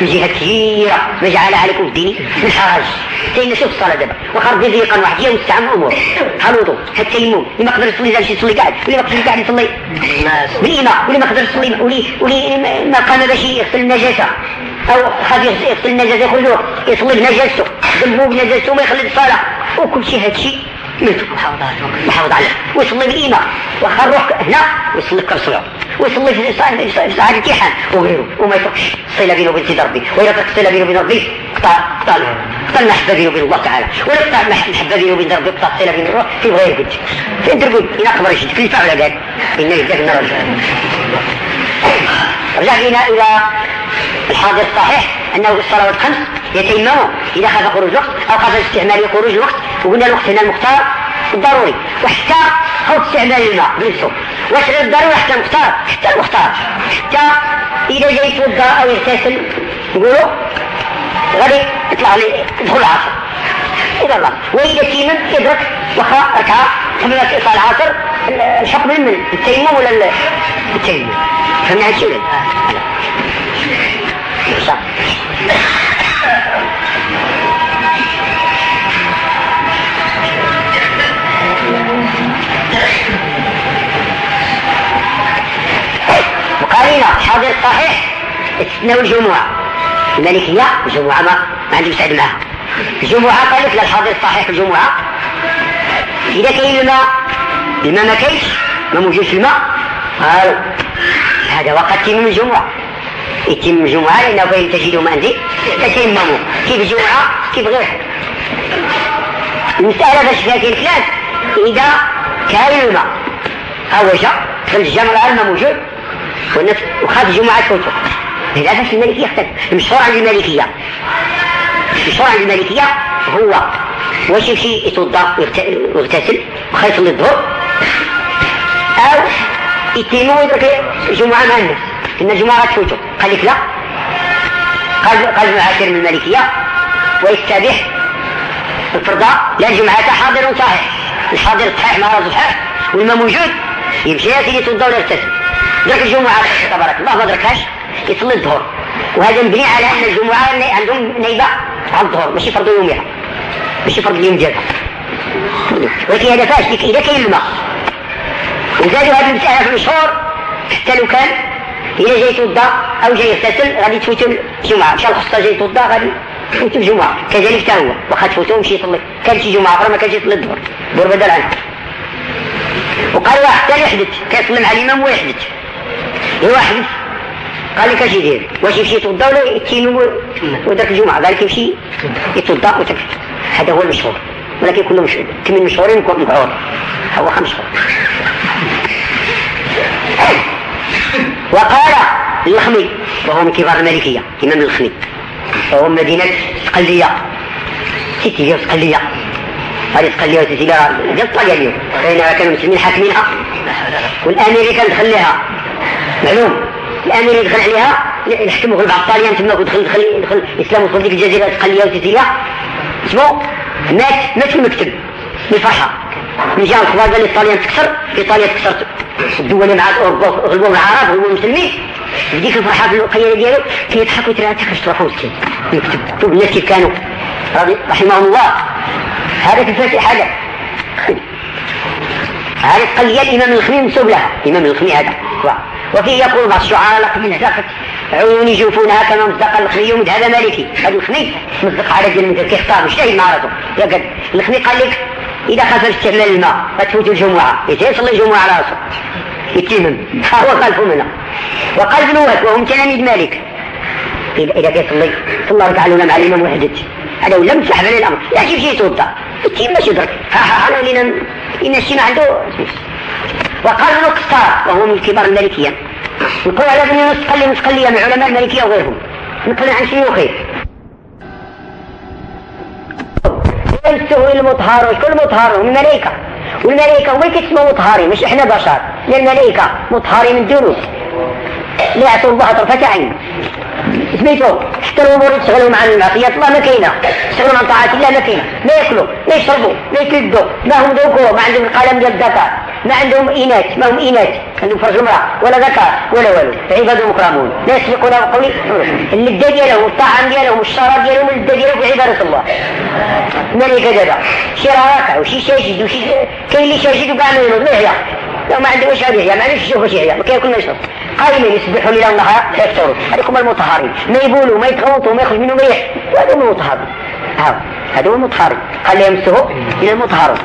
من جهة كثيرة. ما جعل عليكم الدين من حرج. كاين شوف الصلاة دابا. وخرج ضيقا واحد جاء وسع الأمور الوضوء التيمم اللي ما قدر يصلي يمشي يصلي قاعد. واللي ما قدر قاعد يصلي. بالإماء واللي ما قدر يصلي. واللي واللي ما قام باش يغسل النجاسة. أو خاف يغسل النجاسة يخرج يصلي بنجاسته ذنبه بنجاسته ما يخلي الصلاة وكل شيء هذا الشيء محافظ عليه ويصلي بالإيمان واخا نروح هنا ويصلي كرسوله ويصلي في ساعة الامتحان وغيره. وما يتركش. الصلة بينه وبين سيد ربي. وإذا ترك بينه وبين ربي قطع قطع قطع المحبة بينه وبين الله تعالى. ولا قطع المحبة بينه وبين ربي قطع الصلة بينه الروح في غير قد. فين ترقد إلى قبر يشد في الفعل قال. إنه يدك النار رجع بنا إلى الحاضر الصحيح أنه الصلوات الخمس يتيمموا إذا خاف خروج الوقت أو خاف استعمال خروج الوقت وقلنا الوقت هنا المختار الضروري وحتى خوف استعمال الماء بنفسه واش غير الضروري حتى المختار حتى المختار. حتى إذا جاي يتوضأ أو يغتسل نقولوا غادي يطلع لي يدخل العصر. إلى الله. وإذا تيمم يدرك وخا ركعة قبل يطلع العصر الحكم من التيمم ولا التيمم؟ فهمنا هالشيء ولا وقال لنا حاضر صحيح. استثنوا الجمعة. الملكية الجمعة ما, ما عندي مساعد معها الجمعة قال لك للحاضر الصحيح الجمعة. إذا كاين الماء الماء ما كاينش ما موجودش الماء. قال هذا وقت تيمم الجمعة. يتم الجمعة لأنه فإن تجدوا منزل تتيمموا كيف الجمعة كيف غيرها المسألة باش فيها كاين خلاف إذا كان الماء. أول شيء في الجمع الماء موجود. وخاف الجمعة تفوتوا للأسف المالكية اختلف. المشهور عند المالكية المشهور عند المالكية هو واش يمشي يتوضأ ويغتسل وخايف للظهر أو يتيمو ويترك الجمعة مع الناس. إن غتفوتوا قال لك لا. قال قال ابن من المالكية. ويستبيح الفرضاء. لا الجمعة حاضر صحيح الحاضر صحيح مرض صحيح. والما موجود. يمشي يا سيدي يتوضا ولا يغتسل درك الجمعة تبارك الله. ما دركهاش. يصلي الظهر. وهذا مبني على أن الجمعة عندهم نيبة على الظهر. ماشي فرض يومها. ماشي فرض اليوم ديالها. ولكن هذا فاش إذا كاين الماء. وزادوا هذه المسألة في المشهور حتى لو كان إذا جاي يتوضا أو جاي يغتسل غادي تفوت الجمعة مشى الخصة جاي يتوضا غادي تفوت الجمعة كذلك حتى هو واخا تفوتو مشي يصلي كان شي جمعة أخرى ما كانش يصلي الظهر الظهر بدل عنه وقال واحد ثاني يحدث كيصلي مع الإمام ويحدث هو حدث قال لك اش يدير واش يمشي يتوضا ولا يتيمم وداك الجمعة قال لك يمشي يتوضا وتكفي هذا هو المشهور. ولكن كله مش كم المشهورين مبعور هو خمس شهور. وقال اللخمي وهو من كبار المالكية إمام اللخمي وهو مدينة سقلية سيتي سقلية هذه سقلية وسيتي ديال طاليا اليوم. فإنها كانوا المسلمين حاكمينها. والأمريكا دخل لها معلوم. الامير يدخل عليها يحكموا بعض الطاليان تما دخل دخل دخل الاسلام وصل ديك الجزيرة سقليه وسيسيليا اسمه مات مات في المكتب. جهه الكبار قال الطاليان تكسر إيطاليا تكسر الدول مع أوروبا غلبوا العرب غلبوا المسلمين بديك الفرحة في القياده ديالو كيضحك ويترى تخرج تروحوا مسكين. المكتب شوف الناس كيف كانوا. رحمهم الله. هذا الفاتحه هذا. هذه قلية الإمام الخميس منسوب لها. الإمام الخميس هذا. وفيه يقول بعض الشعراء لقد مزقت عيوني جوفونها كما مزق الخمي ومذهب مالكي. هذا الخمي مزق على المذهب كيختار مجتهد معرضه يا قد الخمي قال لك إذا خاف استعمال الماء فتفوت الجمعة. يصلي الجمعة على راسه. يتيمم. فهو منه وقال ابن وهب وهم تلاميذ مالك. إذا كيصلي صلى ركعة الأولى مع الإمام وحدت هذا ولا مسح عليه الأمر لا شي شي يتوضأ. يتيم ماشي يدرك. أنا لنا إن الشيء ما عنده وقال ابن قصار وهو من كبار المالكية. نقول على ابن مسقلي مسقلية من علماء المالكية وغيرهم. نقل عن شيوخه يستوي المطهر وشكون المطهر من الملائكة. والملائكة هما كيتسموا مطهرين مش إحنا بشر. الملائكة مطهرين من الذنوب لا يعصوا الله طرفة عين سميتو حتى الأمور يشتغلوا مع المعصيات الله ما كاينة. يشتغلوا عن طاعات الله ما كاينة. ما ياكلوا ما يشربوا ما يتلدوا ما هم ذكور ما عندهم القلم ديال الذكر ما عندهم إناث ما هم إناث عندهم فرج المرأة. ولا ذكر ولا والو. عباد مكرمون. لا يسبقون بقول اللذة ديالهم الطعام ديالهم الشراب ديالهم اللذة ديالهم في عبادة الله. ملكة دابا. شي راكع وشي شاجد وشي كاين اللي شاجد وكاع ما ينوض ما لو ما عنده واش غادي يحيا ما عندوش يشوف واش يحيا ما كياكل ما يشرب قائمين يسبحوا ليلا ونهار يفطروا هذوك المطهرين. ما يبولوا ما يتغوطوا ما يخرج منهم ريح. هذو المطهرين ها هذو المطهرين قال يمسه إلى المطهرون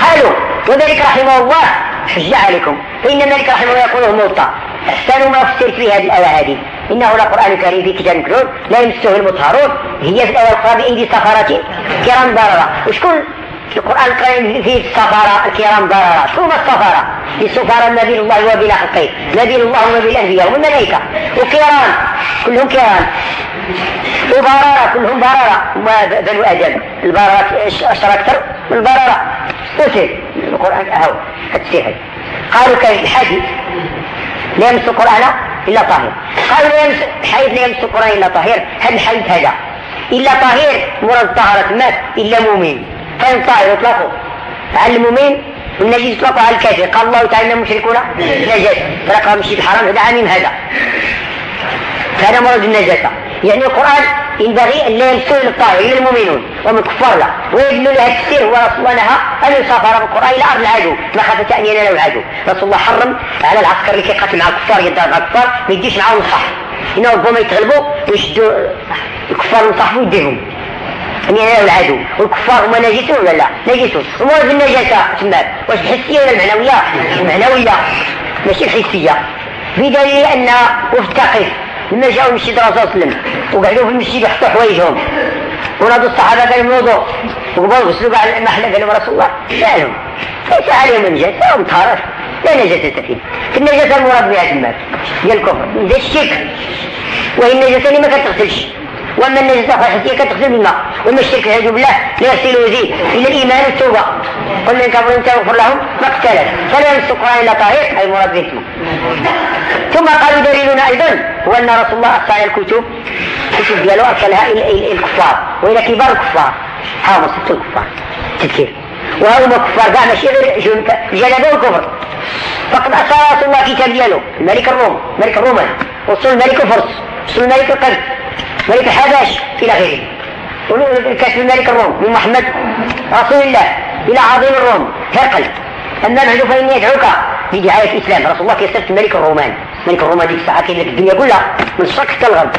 قالوا وذلك رحمه الله. حج عليكم. فإن مالك رحمه الله يقول الموطأ. أحسن ما فسرت في هذه الآية هذه. إنه لقرآن كريم في كتاب مكنون لا يمسه المطهرون. هي في الآية الأخرى بأيدي سفرة كرام بررة وشكون القرآن الكريم فيه السفارة الكرام بررة شكون السفارة؟ السفارة نبي الله وبلا حقين نبي الله ونبي الأنبياء والملائكة وكرام كلهم كرام وبررة كلهم بررة. بنو آدم. البررة أشرى أكثر؟ من البررة. قتل القرآن أهو. السحر قالوا كان الحديث. لا يمس القرآن إلا طاهر. قالوا لا يمس حيث لا يمس القرآن إلا طاهر. هل الحديث هذا. إلا طاهر مراد طهرة مات إلا مؤمن. فإن طاهر يطلقوا على المؤمن والنجس يطلق على الكافر. قال الله تعالى المشركون نجس فرقهم الشيء الحرام هذا عميم هذا. هذا مرض النجاسة. يعني القرآن ينبغي أن لا يمسوا للطاهر إلا المؤمنون. ومن الكفار لا. ويدل لها التفسير هو رسول الله نهى أن يسافر بالقرآن إلى أرض العدو. مخافة أن يناله العدو. رسول الله حرم على العسكر اللي كيقاتل مع الكفار يدار مع الكفار. ما يديش معاهم الصح إنه ربما يتغلبوا ويشدوا الكفار وصاحبوا يديهم. أن يناله العدو والكفار هما نجسون ولا لا؟ نجسون. في النجاسة تمام واش الحسية ولا المعنوية؟ المعنوية ماشي الحسية. بدليل أن وفد ثقيف لما جاءوا المسجد الرسول صلى الله عليه وسلم وقعدوا في المسجد يحطوا حوايجهم. ونادوا الصحابة قالوا الوضوء وقبلوا غسلوا بعد المحلة قالوا رسول الله لا لهم ليس عليهم النجاسة هم طهارة لا نجاسة فيه في النجاسة المراد بها تماك هي الكفر. ده الشرك وهي النجاسة اللي ما كتغسلش. وأما النجاسة الحسية كتغسل بالماء وأما الشرك والعياذ بالله لا ويزيد إلا الإيمان والتوبة. قل ان كفروا إن تغفر لهم ما اقتلت فلا يمس القران الا طاهر أي مراد به. ثم قالوا دليلنا أيضا هو أن رسول الله ارسل الكتب. الكتب ديالو ارسلها إلى الكفار. وإلى كبار الكفار. ها ست الكفار. تذكير. وهما كفار كاع ماشي غير جلبوا الكفر فقد ارسل رسول الله كتاب ديالو. الملك الروم. ملك الرومان وصل الملك الفرس. وصل الملك القرد ملك الحبش إلى غيره. كاتب الملك الروم من محمد رسول الله إلى عظيم الروم هرقل. أما بعد فاني ادعوك بدعايه الإسلام. رسول الله كيصيفط الملك الرومان؟ ملك الرومان ديك الساعة كاين لك الدنيا كلها من الشرق حتى الغرب.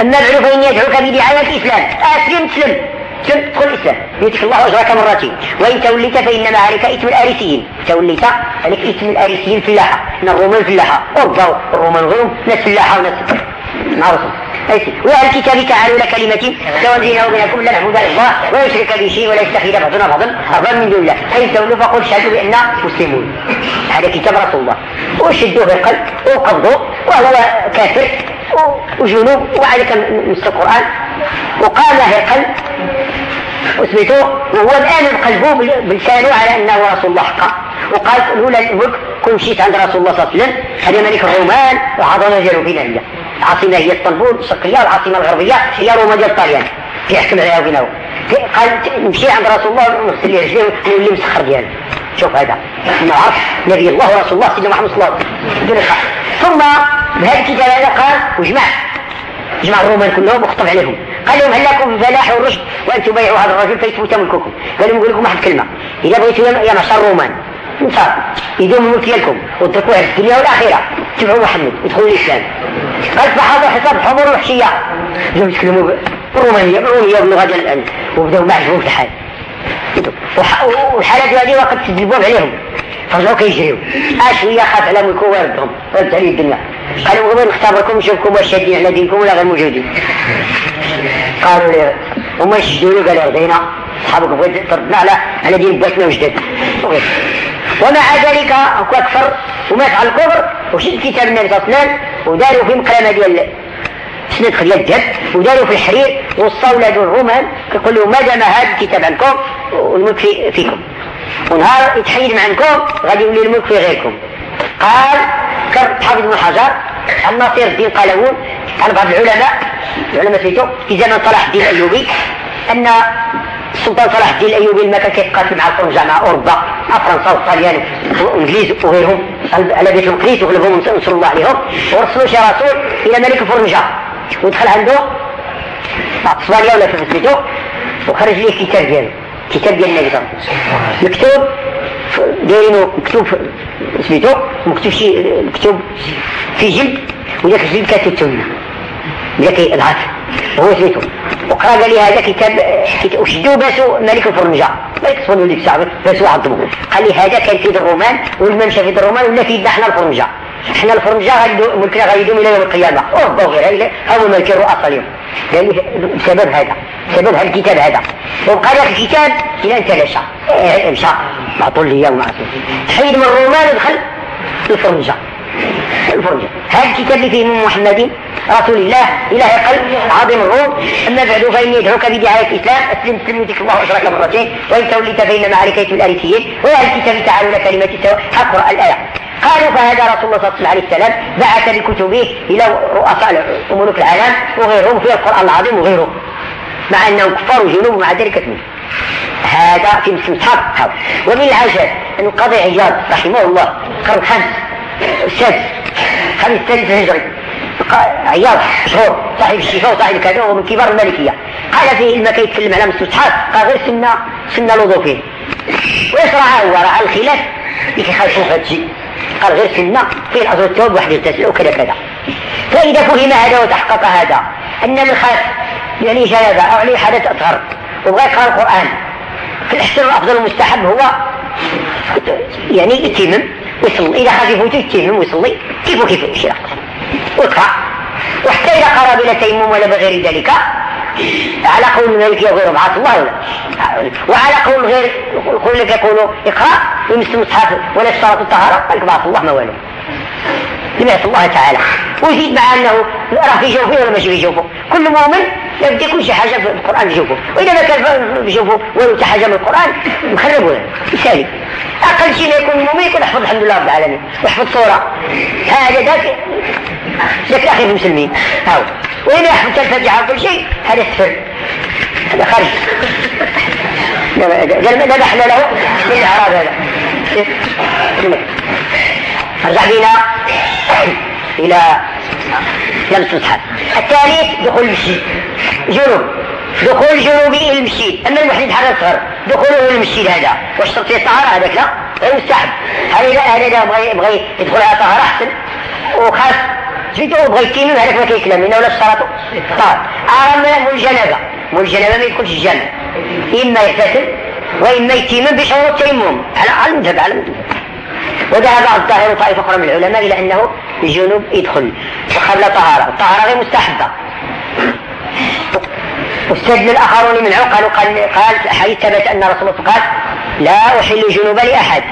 أما بعد فاني ادعوك بدعايه الإسلام. أسلم تسلم. تسلم تدخل الإسلام. يؤتيك الله اجرك مرتين وإن توليت فإنما عليك اسم الآريسيين. توليت عليك اسم الآريسيين فلاحه إن الرومان فلاحه اوروبا الرومان غيرهم ناس فلاحه وناس معروفه وأهل الكتاب تعالوا إلى كلمة سواء بيننا وبينكم لا نعبد الله ولا يشرك به شيء ولا يستخدم بعضنا بعضا أربابا من دون الله. فإن تولوا فقل شهدوا بأننا مسلمون. هذا كتاب رسول الله. وشدوه بالقلب وقبضوه وهو كافر وجنوب وعليك نص القرآن. وقال هرقل وسميته وهو الآن قلبه بلسانه على أنه رسول الله حقا. وقال لولا الملك كن مشيت عند رسول الله صلى الله عليه وسلم هذا ملك الرومان وعظمه جنوبنا هي العاصمة هي اسطنبول الشرقية والعاصمة الغربية هي روما ديال طاليان. كيحكم عليها وبينه قال نمشي عند رسول الله ونغسل لي رجليه ونولي مسخر ديالو شوف هذا. نعرف نبي الله ورسول الله سيدنا محمد صلى الله عليه وسلم. ثم بهذا الكتاب هذا قال وجمع جمع الرومان كلهم وخطب عليهم. قال لهم هل لكم الفلاح والرشد وان تبايعوا هذا الرجل فيثبت ملككم قال لهم نقول لكم واحد كلمة. إذا بغيتوا يا معشر الرومان انصار يدوم الملك لكم واتركوها في الدنيا والآخرة. تبعوا محمد ادخلوا الإسلام. قال فحاضر حساب حضور وحشية. بداوا يتكلموا بالرومانية بالرومانيه باللغة ديال وبداوا ما عجبهمش الحال. والحالات هذه تسد الباب عليهم. فرجعوا كيجريو اشويه خاف على ملكه ويردهم رد عليه الدنيا. قالوا غير نختبركم نشوفكم واش شادين على دينكم ولا غير موجودين. قالوا لي هما يشدوا له قالوا رضينا بغيت تردنا على على دين بواتنا وجداد ومع ذلك كفر ومات على الكفر وشد كتاب عليه وسلم وداروا في مقلمة ديال سنة ديال الجد وداروا في الحرير وصاو ولاد الرومان كيقول لهم ما دام هذا الكتاب عندكم والملك في فيكم. ونهار يتحيد عنكم غادي يولي الملك في غيركم. قال حافظ بن حجر الناصر الدين قلاوون عن بعض العلماء العلماء سميتو في زمن صلاح الدين الأيوبي أن السلطان صلاح الدين الأيوبي لما كان كيتقاتل مع الفرنجة مع أوروبا مع فرنسا والطليان والانجليز وغيرهم على بيت المقدس وغلبهم ونصر الله عليهم ورسلوا شي رسول إلى ملك الفرنجة ودخل عنده صباليا ولا في سميتو وخرج ليه كتاب ديالو. كتاب ديال النبي مكتوب دايرينو مكتوب سميتو؟ مكتوب شي مكتوب في جلد وذاك الجلد كاتب سنه ذاك اضغط هو سميتو. وقرأ قال لي هذا كتاب وشدوه باسو ملك الفرنجة. ما يتصلوا ديك الساعة باسو قال لي هذا كان في الرومان والممشى في الرومان ولا في حنا الفرنجة. حنا الفرنجة ملكنا غايدهم إلى يوم القيامة. اوروبا وغيرها هو ملك الرؤساء اليوم لي بسبب هذا بسبب هذا الكتاب هذا. وبقى ذاك الكتاب إلى ان تلاشى إيه، مشى معطول لي ومع حيد من الرومان ودخل الفرنجة الكتاب اللي فيه من محمد؟ رسول الله إله قلب عظيم الروم أما بعد فإني يدعوك بدعاية الإسلام. أسلم سلمتك الله أشرك مرتين. وإن توليت عليك اسم الأريسيين وأهل الكتاب تعالوا كلمة سواء. أقرأ الآية. قالوا فهذا رسول الله صلى الله عليه وسلم بعث بكتبه إلى رؤساء ملوك العالم وغيرهم في القرآن العظيم وغيره مع أنهم كفار وجنوب ومع ذلك هذا في مسلم هذا ومن العجب أن القاضي عياض رحمه الله قرن خمس السادس خمس السادس الهجري عياض مشهور صاحب الشفاء وصاحب كذا ومن كبار الملكية. قال فيه لما كيتكلم على مستصحاب قال غير سنة سنة الوضوء فيه. واش راه هو راه الخلاف اللي كيخالفوا هذا الشيء قال غير سنة فيه الأصل التوب واحد يغتسل وكذا كذا فإذا فهم هذا وتحقق هذا أن من خاف يعني جنابة أو عليه حدث أصغر وبغى يقرأ القرآن. في الأحسن والأفضل المستحب هو يعني يتيمم ويصلي إذا خاف يفوت يتيمم ويصلي كيف وكيف يمشي ويقرأ وحتى إذا قرأ بلا تيمم ولا بغير ذلك على قول المالكية وغيره بعث الله. ولا وعلى قول غير قول لك يقولوا اقرأ. ويمس المصحف ولا الصلاة الطهارة قال لك الله ما والو. سمعت الله تعالى ويزيد مع انه راه في جوفه ولا ماشي في جوفه كل مؤمن يبدا يكون شي حاجة في القران في جوفه واذا ما كان في جوفه ولو حاجة من القران مخرب ولا يسالي أقل شيء يكون المؤمن يكون يحفظ الحمد لله رب العالمين ويحفظ صوره هذا ذاك ذاك أخي المسلمين هاو واذا يحفظ الفاتحه وكل شيء هذا السر هذا خرج دخل له للاعراب هذا ارجع بنا إلى لمس المصحف الثالث دخول المسجد. جنوب. دخول جنوبي المسجد. أما المحدد حاجة صغر دخوله المسجد هذا. واش شرط فيه الطهاره هذاك؟ لا غير مستحب. هذا هذا بغى يبغى يدخل على طهارة أحسن. وخاف جيتو بغى يتيمم هذاك ما كيكلم لأنه ولا صلاته طهر الجنابة. مول الجنابه ما يدخلش الجامع إما يغتسل وإما يتيمم بشروط التيمم. على المذهب على المذهب. وذهب الظاهر طائفة أخرى من العلماء إلى أنه الجنوب يدخل. وقبل طهارة. الطهارة غير مستحبة. واستدل الآخرون منه قالوا قال حديث ثبت أن رسول الله قال لا أحل الجنوب لأحد.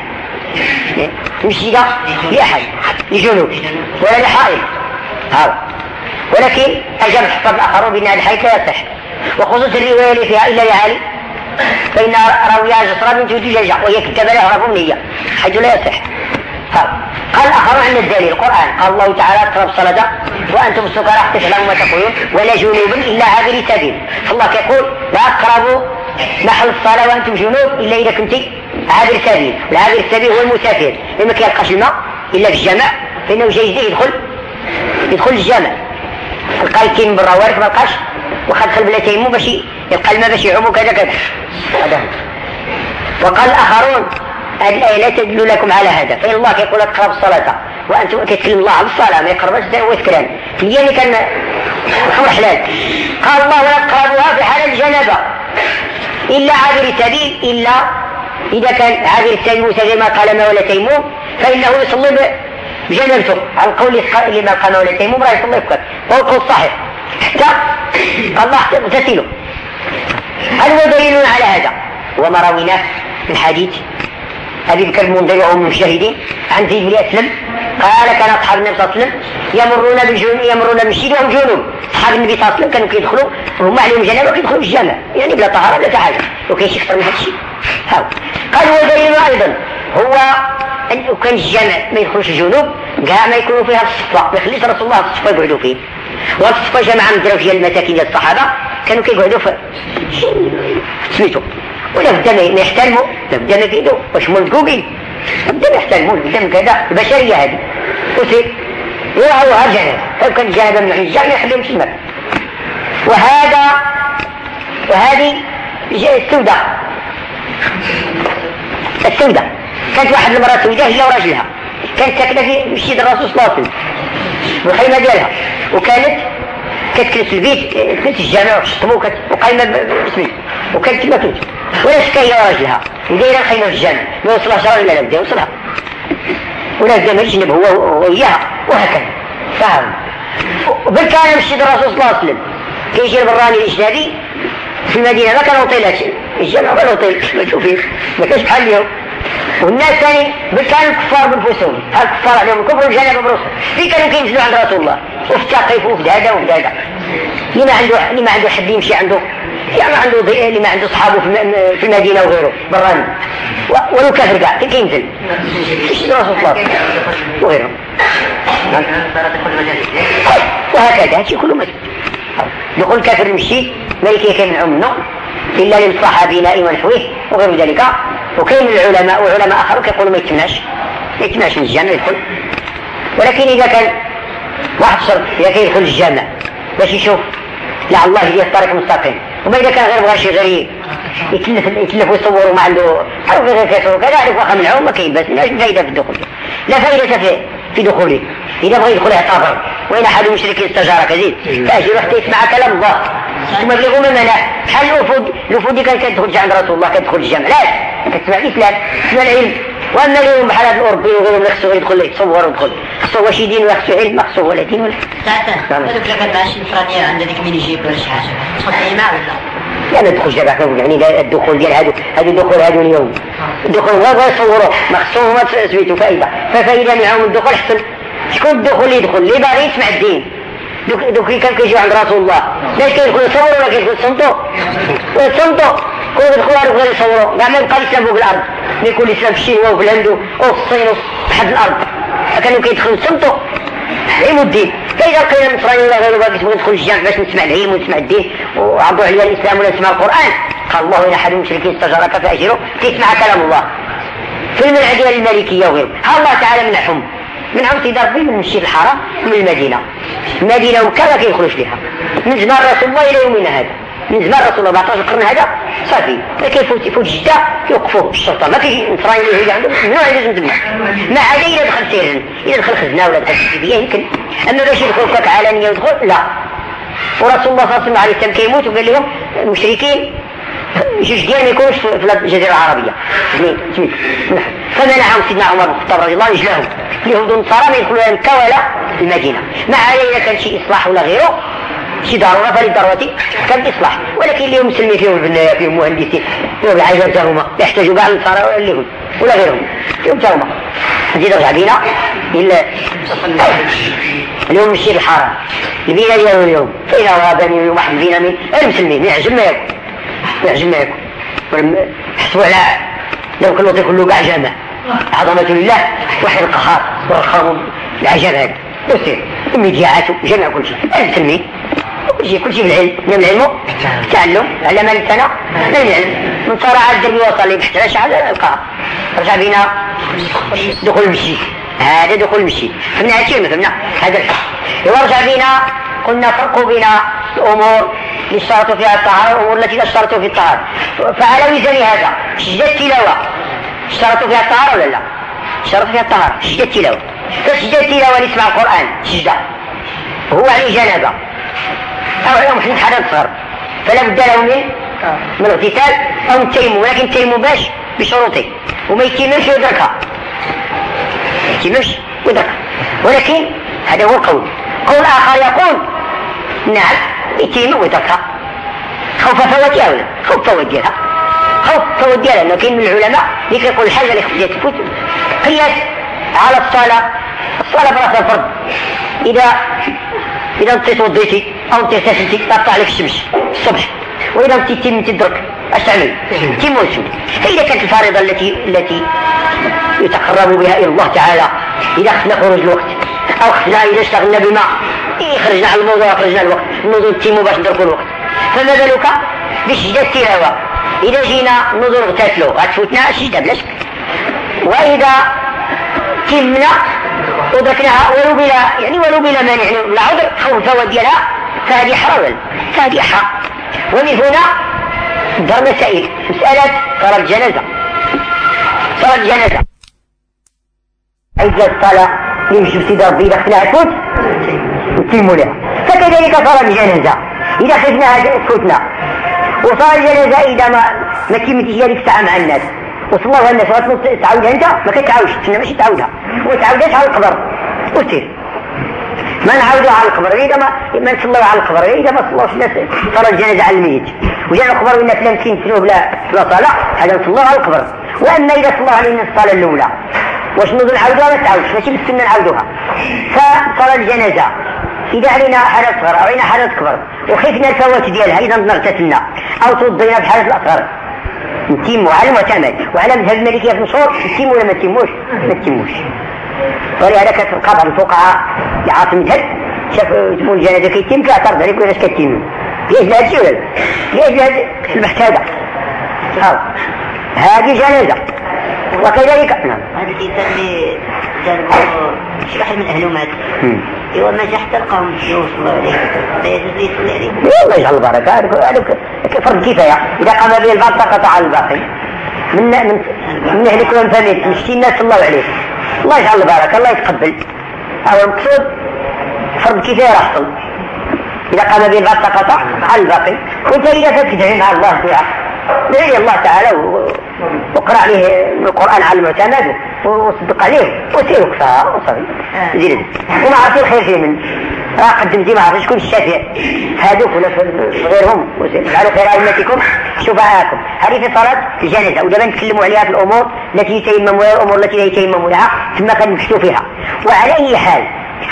مش لأحد. لجنوب. ولا لحائل. هذا. ولكن أجاب حفظ الآخرون بأن الحديث لا يصح. وخصوصا الرواية اللي فيها إلا لعلي. فإن راويها جسرة بنت دجاجة وهي كتب لها رب نية. حيث لا يصح. قال الآخرون عن الدليل القرآن. قال الله تعالى اقرب الصلاة وأنتم السكراء تفعلون ما تقولون ولا جنوب إلا عابر سبيل فالله يقول لا تقربوا محل الصلاة وأنتم جنوب إلا إذا كنت عابر سبيل العابر السبيل هو المسافر. لما كيلقاش الماء إلا في الجامع فإنه جايز يدخل يدخل الجامع لقى يتيم برا ما لقاش وخد خلف بلا تيمو باش يبقى الماء باش يعوم كذا كذا هذا وقال الآخرون هذه الآية لا تدل لكم على هذا فإن الله يقول اقرب الصلاة. وأنتم تتكلم الله على الصلاة ما يقربش هو الكلام هي اللي كان الخمر حلال. قال الله ولا تقربوها في حال الجنابة. إلا عابر سبيل إلا إذا كان عابر السبيل مسافر ما قال ما ولا تيموم فإنه يصلي بجنبته على القول اللي ما قال ولا تيموم راه يصلي بكر وهو القول الصحيح حتى الله تغتسله هل هو دليل على هذا؟ وما رويناه في الحديث. أبي بكر المنذر وهم مشاهدين عن زيد بن أسلم. قال كان أصحاب النبي صلى الله عليه وسلم يمرون بالجنوب يمرون بالمسجد وهم جنوب أصحاب النبي صلى الله عليه وسلم كانوا كيدخلوا وهم عليهم جنابة وكيدخلوا الجامع. يعني بلا طهارة بلا حاجة وكاين شي أكثر من هذا الشيء. هاو. قال هو دليل أيضا. هو وكان الجامع ما يدخلش الجنوب كاع ما يكونوا فيها الصفة ما يخليش رسول الله الصفة يقعدوا فيه. وهاد الصفة جماعة من الدراويش ديال المساكين ديال الصحابة كانوا كيقعدوا في سميتو ولا بدا ما يحترموا لا بدا ما كيدو واش ملقوقين بدا ما يحترموا بدا من كذا. البشرية هذه. وسير يراعوها جنب لو كان جانبا من الجامع يخليهم المكان وهذا وهذه السوداء السوداء كانت واحد المرأة سوداء هي وراجلها. كانت ساكنة في مسجد الرسول صلى الله عليه وسلم. الخيمة ديالها وكانت كتكنس البيت كنت الجامع وكتشطبو وقايمة باسمي. وكانت كما كنت. ولا شكا هي وراجلها ودايرة الخيمة في الجامع. ما وصلهاش راجل لا بدا يوصلها ولا ما يجنب هو وإياها وهكذا. فاهم؟ وبالكان مسجد الرسول صلى الله عليه وسلم. كيجي البراني الإجنبي في المدينة ما كانوا طيلات الجامع ما كانوا طيل ما تشوفين ما كانش بحال اليوم. والناس ثاني كانوا كفار بنفسهم الكفار عليهم الكفر وجانب بروسهم في كانوا كينزلوا عند رسول الله؟ وفي التقيف وفي هذا وفي هذا اللي ما عنده اللي ما عنده حد يمشي عنده يعني عنده اللي ما عنده اصحابه في المدينة وغيره براني ولو كافر كاع فين كينزل رسول الله؟ وغيره. وهكذا هادشي كله مسجد دخول كافر يمشي ملكي كيمنعوا منه الا للصحابي نائم ونحوه وغير ذلك. وكاين العلماء وعلماء آخرون كيقولوا ما يتمناش. ما يتمناش من الجامع يدخل ولكن إذا كان واحد شرط إذا كان يدخل الجامع باش يشوف لعل الله يهديه الطريق المستقيم وما إذا كان غير بغى شي غير يتلف يتلف ويصور وما عنده أو غير كيصور كذا يعرف واخا منعه ما كاين باس. لا فائده في الدخول. لا فائده في في دخوله إذا بغى يدخل اعتبر وإن أحد من المشركين استجارك. زيد. فأجره حتى يسمع كلام الله. ثم أبلغه مأمنه. بحال الوفود الوفود اللي كانت كتدخل عند رسول الله كتدخل الجامع لا. كتسمع الإسلام. تسمع العلم. وأما اليوم بحال هذا الاوروبي وغيرهم خصو يدخل يتصور ويدخل. خصو واش دين ولا خصو علم ما خصو ولا دين ولا. هذوك اللي كتباعش الفرانية عند ديك مين يجيب ولا شي حاجة. تدخل إيمان ولا؟ لا ما تدخلش دابا يعني الدخول ديال هادو هادو الدخول هادو اليوم. الدخول غير يصوروا ما سميتو فائده ففائده منهم الدخول أحسن. شكون الدخول يدخل؟ اللي باغي يسمع الدين. دوك دوك كان كيجيو عند رسول الله. ليش كيدخلوا يصوروا ولا كيدخلوا يصمتوا؟ يصمتوا كل يدخلوا يدخلوا يصوروا. كاع ما يبقى الإسلام فوق الأرض. ما يكون الإسلام في الشين وفي الهند وفي الصين وفي الأرض. كانوا كيدخلوا يصمتوا. علموا الدين. فاذا لقينا النصراني ولا غيره تبغي ندخل الجامع باش نسمع العلم ونسمع الدين. وعرضوا عليا الإسلام ولا نسمع القرآن. قال الله ان أحد المشركين استجارك فاجره تسمع كلام الله. في المنع ديال المالكيه وغيره. ها الله تعالى منعهم. من عود سيدي ربي من المسجد الحرام من المدينة. المدينة وكذا كيدخلوش فيها من زمان رسول الله إلى يومنا هذا. من زمان رسول الله 14 القرن هذا. صافي. كيفوت يفوت جدة؟ يوقفوا الشرطة ما كاين نصراني اللي عندهم. ممنوع يلزم تما ما عدا إذا دخل سرا إذا دخل خزنة ولا دخل سيدية يمكن أما باش يدخل كاك علانية يدخل لا. ورسول الله صلى الله عليه وسلم كيموت وقال لهم المشركين جوج ديال ما يكونوش في الجزيرة العربية. سميت. فمنعهم سيدنا عمر بن الخطاب رضي الله عنه يجلاهم اليهود والنصارى ما يدخلوا مكة ولا المدينة. ما علينا كان شي إصلاح ولا غيره. شي ضرورة فللضروره كان إصلاح. ولكن اليوم مسلمين فيهم البنايه فيهم مهندسين فيهم العجل هما يحتاجوا كاع النصارى ولا اليهود ولا غيرهم. فيهم هما. نزيد نرجع بينا إلى اليوم المسجد الحرام. البينا ديالو اليوم فإذا غابني واحد بينا من المسلمين يعجب ما يكون. يعجب ما يكون. حسبوا على لو كان الوطن كله كاع جامع. عظمة لله واحد القهار والرخام العجب هذا. يصير المذياعات جمع كل شيء. المسلمين كل شيء كل شيء بالعلم. من العلم تعلم. على ما السنة من العلم من صراع الدرب وصل بحث على القهر رجع بينا. دخول المسجد. هذا دخول المسجد. فهمنا هادشي فهمنا؟ هذا الحق. ورجع بينا. قلنا فرقوا بين الأمور اللي اشترطوا فيها الطهارة والأمور التي لا اشترطوا في الطهارة. فعلى وزن هذا. شجة التلاوة اشترطوا فيها الطهارة ولا لا؟ اشترطوا فيها الطهارة. شجة التلاوة فشجة التلاوة اللي يسمع القرآن. شجة هو عليه جنابة. أو عليه محدث حدث صغر فلا بد له من من الاغتسال أو التيمم ولكن التيمم باش بشروطه. وما يتيممش ويدركها ما يتيممش ويدركها ولكن هذا هو القول. قول آخر يقول نعم يتيمم وتركها خوف فوتها ولا خوف فوت ديالها. خوف فوت ديالها. لأنه كاين من العلماء اللي كيقول الحاجة اللي خفيت تفوت قياس على الصلاة. الصلاة براسها فرض إذا إذا أنت توضيتي أو أنت اغتسلتي تطلع لك الشمس الصبح. وإذا بغيتي تتم تدرك أش تعمل؟ تم وتسوي فاذا كانت الفريضة التي التي يتقرب بها إلى الله تعالى إذا خصنا خروج الوقت أو خصنا إذا اشتغلنا بما خرجنا على الموضوع خرجنا الوقت النزول تيمو باش ندركوا الوقت. فما بالك بسجدة التلاوة إذا جينا نزول اغتسلوا غتفوتنا السجدة بلا شك. وإذا تمنا ودركناها ولو بلا يعني ولو بلا مانع يعني لا عذر خوف الفوات ديالها فهذه حرام. فهذه حق ومن هنا ظهر مسائل. مسألة صلاة الجنازة صلاة الجنازة عند الصلاة يمشي بسيدة ربي إذا خفناها تفوت نتموا لها. فكذلك صلاة الجنازة إذا خفناها تفوتنا وصلاة الجنازة إذا ما ما تمتش هذيك الساعة مع الناس. وصلوها الناس تعاودها أنت ما كتعاودش تسنى ماشي تعاودها. وتعاودهاش على القبر. وسير ما نعاودوا على القبر. إذا ما ما على القبر. إذا ما صلوش الناس صلاة الجنازة على الميت. وجاء القبر وإن فلان كاين تنوه بلا بلا صلاة هذا نصلوا على القبر. وأما إذا صلوا علينا الصلاة الأولى واش نوضوا نعاودوها ما تعاودش؟ ماشي بالسنة نعاودوها. فصلاة الجنازة. إذا علينا حدث صغر أو علينا حدث كبر وخفنا الفوات ديالها إذا نغتسلنا أو توضينا بحدث الأصغر نتيمو على المعتمد وعلى مذهب المالكية في النصوص نتيمو ولا ما نتيموش ما نتيموش ولهذا كتلقى بعض الفقهاء يعاصم المذهب شاف تمون الجنازة كيتيم كيعترض عليك ولاش كتيم ليش هذا الشيء ولا ليش هذا البحث هذا هذه جنازة. وكذلك نعم. هذا اللي جانبه شي واحد من مات إيوا ما جا حتى القوم يوصلوا عليه لا يجوز يصلي عليه الله يجعل البركة. هذا فرض كفاية إذا قام به البعض سقط على الباقي. من من من أهلك ومن فمك مشتي الناس الله عليه. الله يجعل البركة الله يتقبل. هذا المقصود. فرض كفاية راح إذا قام به البعض سقط على الباقي. وأنت إذا تدعي مع الله تعالى دعي الله تعالى واقرا عليه القرآن على المعتمد وصدق عليه. وسير وكفى وصافي. زيد وما عرفتي الخير فيه من راه قدمتي ما عرفتش شكون الشافع هذوك ولا غيرهم. اجعلوا خير أئمتكم شفعاءكم هذه في صلاة الجنازة. ودابا نتكلموا عليها في الأمور التي يتيمموا الأمور التي لا يتيمموا لها ثم كنبحثوا فيها. وعلى أي حال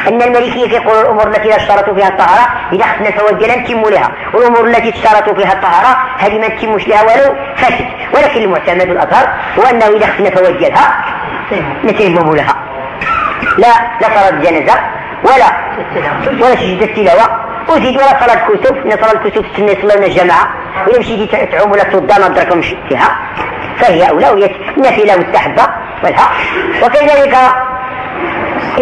أن الملكية يقول الأمور التي لا اشترطوا فيها الطهارة إذا خصنا الفوائد لا نتم لها. والأمور التي اشترطوا فيها الطهارة هذه ما نتمش لها ولو فاسد. ولكن المعتمد الأظهر هو أنه إذا خصنا الفوائد ديالها نتيمم لها. لا لا صلاة الجنازة ولا ولا سجد التلاوة وزيد ولا صلاة كسوف إن صلاة الكسوف السنة يصلون الجماعة. وإذا مشيتي تعوم ولا توضى ما درك فيها. فهي أولوية النافلة مستحبة والها. وكذلك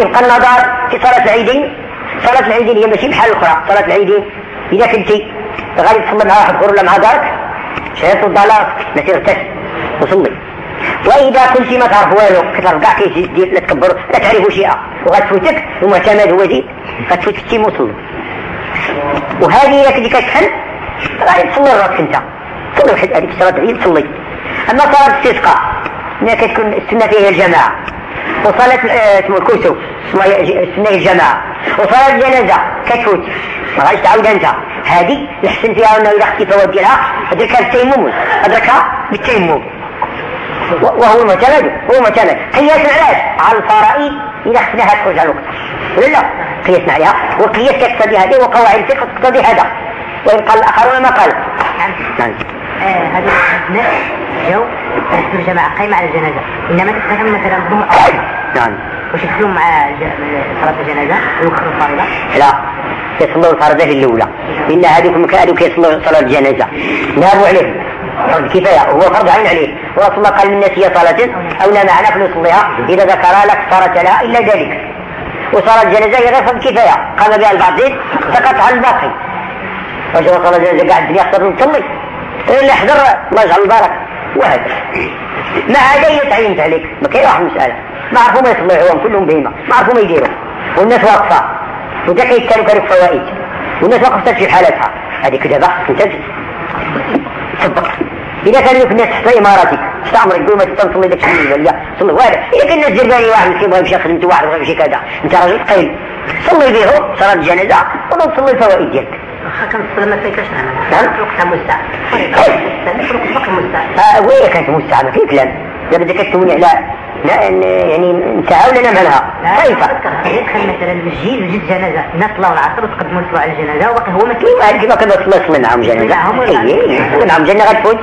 يبقى النظر في صلاة العيدين صلاة العيدين هي ماشي بحال الأخرى صلاة العيدين إذا كنتي غادي تصلي مع واحد ولا مع دارك شهادة الضلال ما تغتسل وصلي. وإذا كنت ما تعرف والو كتعرف كاع لا تكبر لا تعرف شيئا وغتفوتك المعتمد هو زيد غتفوتك تيم وصلي. وهذه إذا كنتي كتحل غادي تصلي راسك أنت. صلي واحد هذيك الصلاه العيد تصلي. أما صلاة الاستسقاء ملي كتكون السنة فيها الجماعة. وصلاة اسمه الكسوف سنة الجماعة. وصلاة الجنازة كتفوت. ما غاديش تعاود أنت. هذه الحسن فيها انه اذا أختي فوات ديالها ادركها بالتيمم ادركها بالتيمم. وهو المعتمد هو المعتمد. قياس علاش على الفرائض اذا اختناها تخرج على الوقت. ولا لا؟ قياسنا عليها والقياس تقتضي هذه وقواعد الفقه تقتضي هذا. وإن قال الآخرون ما قال. نعم. هذه الأبناء جو تحصل جماعة قايمة على الجنازة. إنما تتكلم مثلا الظهر نعم. وش يدخلون مع صلاة الجنازة؟ ويوخروا الفريضة؟ لا. يصلوا الفريضة في الأولى. إن هذوكم كانوا يصلوا صلاة الجنازة. نابوا عليه. فرض كفاية هو فرض عين عليه. ورسول الله قال من نسي صلاة أو لا معنى فليصليها إذا ذكر لك صلاة لها إلا ذلك. وصلاة الجنازة هي غير فرض كفاية قام بها البعض سقط على الباقي. وجه صلاة الجنازة قاعد الدنيا خطر تصلي اللي حضر الله يجعل البركة وهذا ما هذا تعينت عليك؟ ما كاين واحد مسألة. ما عرفوا ما يصلحوهم كلهم بهيمة. ما عرفوا ما يديروا. والناس واقفة. وانت كيتكلم كانوا فوائد. والناس واقفة في حالتها. هذيك دابا انت صدق إذا كان الناس تحت اماراتك استعمرك قول ما تصلي داك الشيء ولا صلي وهذا إذا كان الناس دير بالي واحد مسكين بغى يمشي خدمته واحد بغى يمشي كذا. أنت راجل قليل صلي بهم صلاة الجنازة وصلي الفوائد ديالك كان الصلاة ما فيكاش نعم وقتها مستعمل وقت وين كانت مستعمل في كلام دابا كتسولني على يعني نسعى ولا نعملها كيف؟ يدخل مثلا المسجد وجد جنازة. طلعوا العصر وتقدموا على الجنازة وبقي هو ما كيف كذا تصلي تصلي معهم جنازة. اي معهم جنة غتفوت.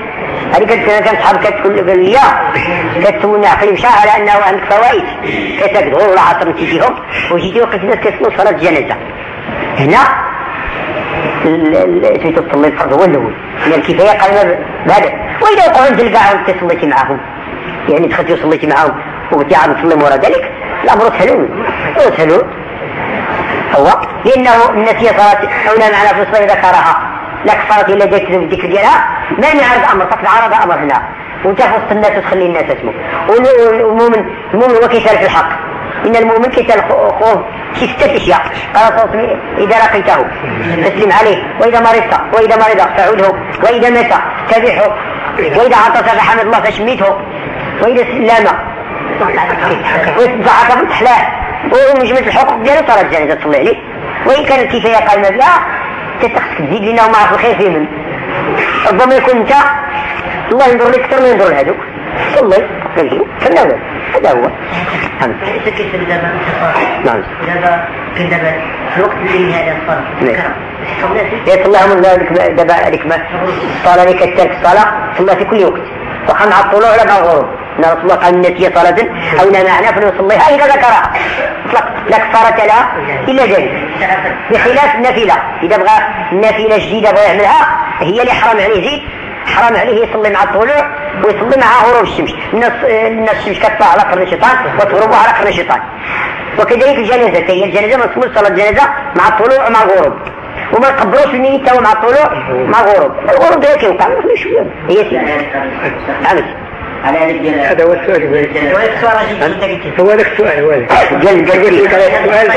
هذه كانت كان صحاب كتقول لي كتسولني عقلي مشى على أنه عندك فوائد. كتاك ظهور العصر تجيهم وجيتي وقت الناس كيصلوا صلاة الجنازة هنا سميتو تصلي الفرض هو الأول. من الكفايه قال بعد وإذا وقعوا تلقاهم تصليتي معهم يعني دخلتي وصليتي معهم وقلتي عاد نصلي ورا ذلك الأمر سهل سهل هو لأنه النسي صلاه أو لا معنى في الصلاه ذكرها لا كفرت إلا جات الذكر ديالها. ما يعرض أمر فقد عرض أمر هنا. وأنت في وسط الناس وتخلي الناس اسمه. والمؤمن المؤمن هو كيسال في الحق. إن المؤمن كيسال خوف في ستة أشياء. قال إذا لقيته تسلم عليه. وإذا مرضت وإذا مرض فعوده. وإذا مات تبعه وإذا عطس فحمد الله فشميته. سلم وضحك من تحلاه ومجمل الحقوق ديالو صار الجنازة تصلي عليه وإن كانت كفايه قائمه بها تخصك تزيد لنا وما عرف الخير في من ربما يكون أنت الله ينظر لك أكثر ما ينظر لهذوك صلي كنا هذا هو. نعم. دابا كان دابا في الوقت اللي هذا الصلاه يا اللهم ذلك دابا عليك ما صلاه لك الترك الصلاه صلى في كل وقت. وخا ولا مع الغروب. إن رسول الله قال النتيجه صلاة أو نمعنا فلنصليها اذا ذكرها أطلق. لا كفارة لها إلا ذلك بخلاف النافلة. إذا بغى النافله جديدة بغى يعملها هي اللي حرام عليه. زيد. حرام عليه. يصلي مع الطلوع ويصلي مع غروب الشمس. الناس الشمس كتطلع على قرن الشيطان وتغرب على قرن الشيطان. وكذلك الجنازة. هي الجنازة تصلي صلاة الجنازة مع الطلوع ومع الغروب. وما نقبلوش النية مع الطلوع مع الغروب. الغروب ده كيوقع. شوية. هي سيدي. على هذا هو السؤال هو لك سؤال هو لك. قال قال لي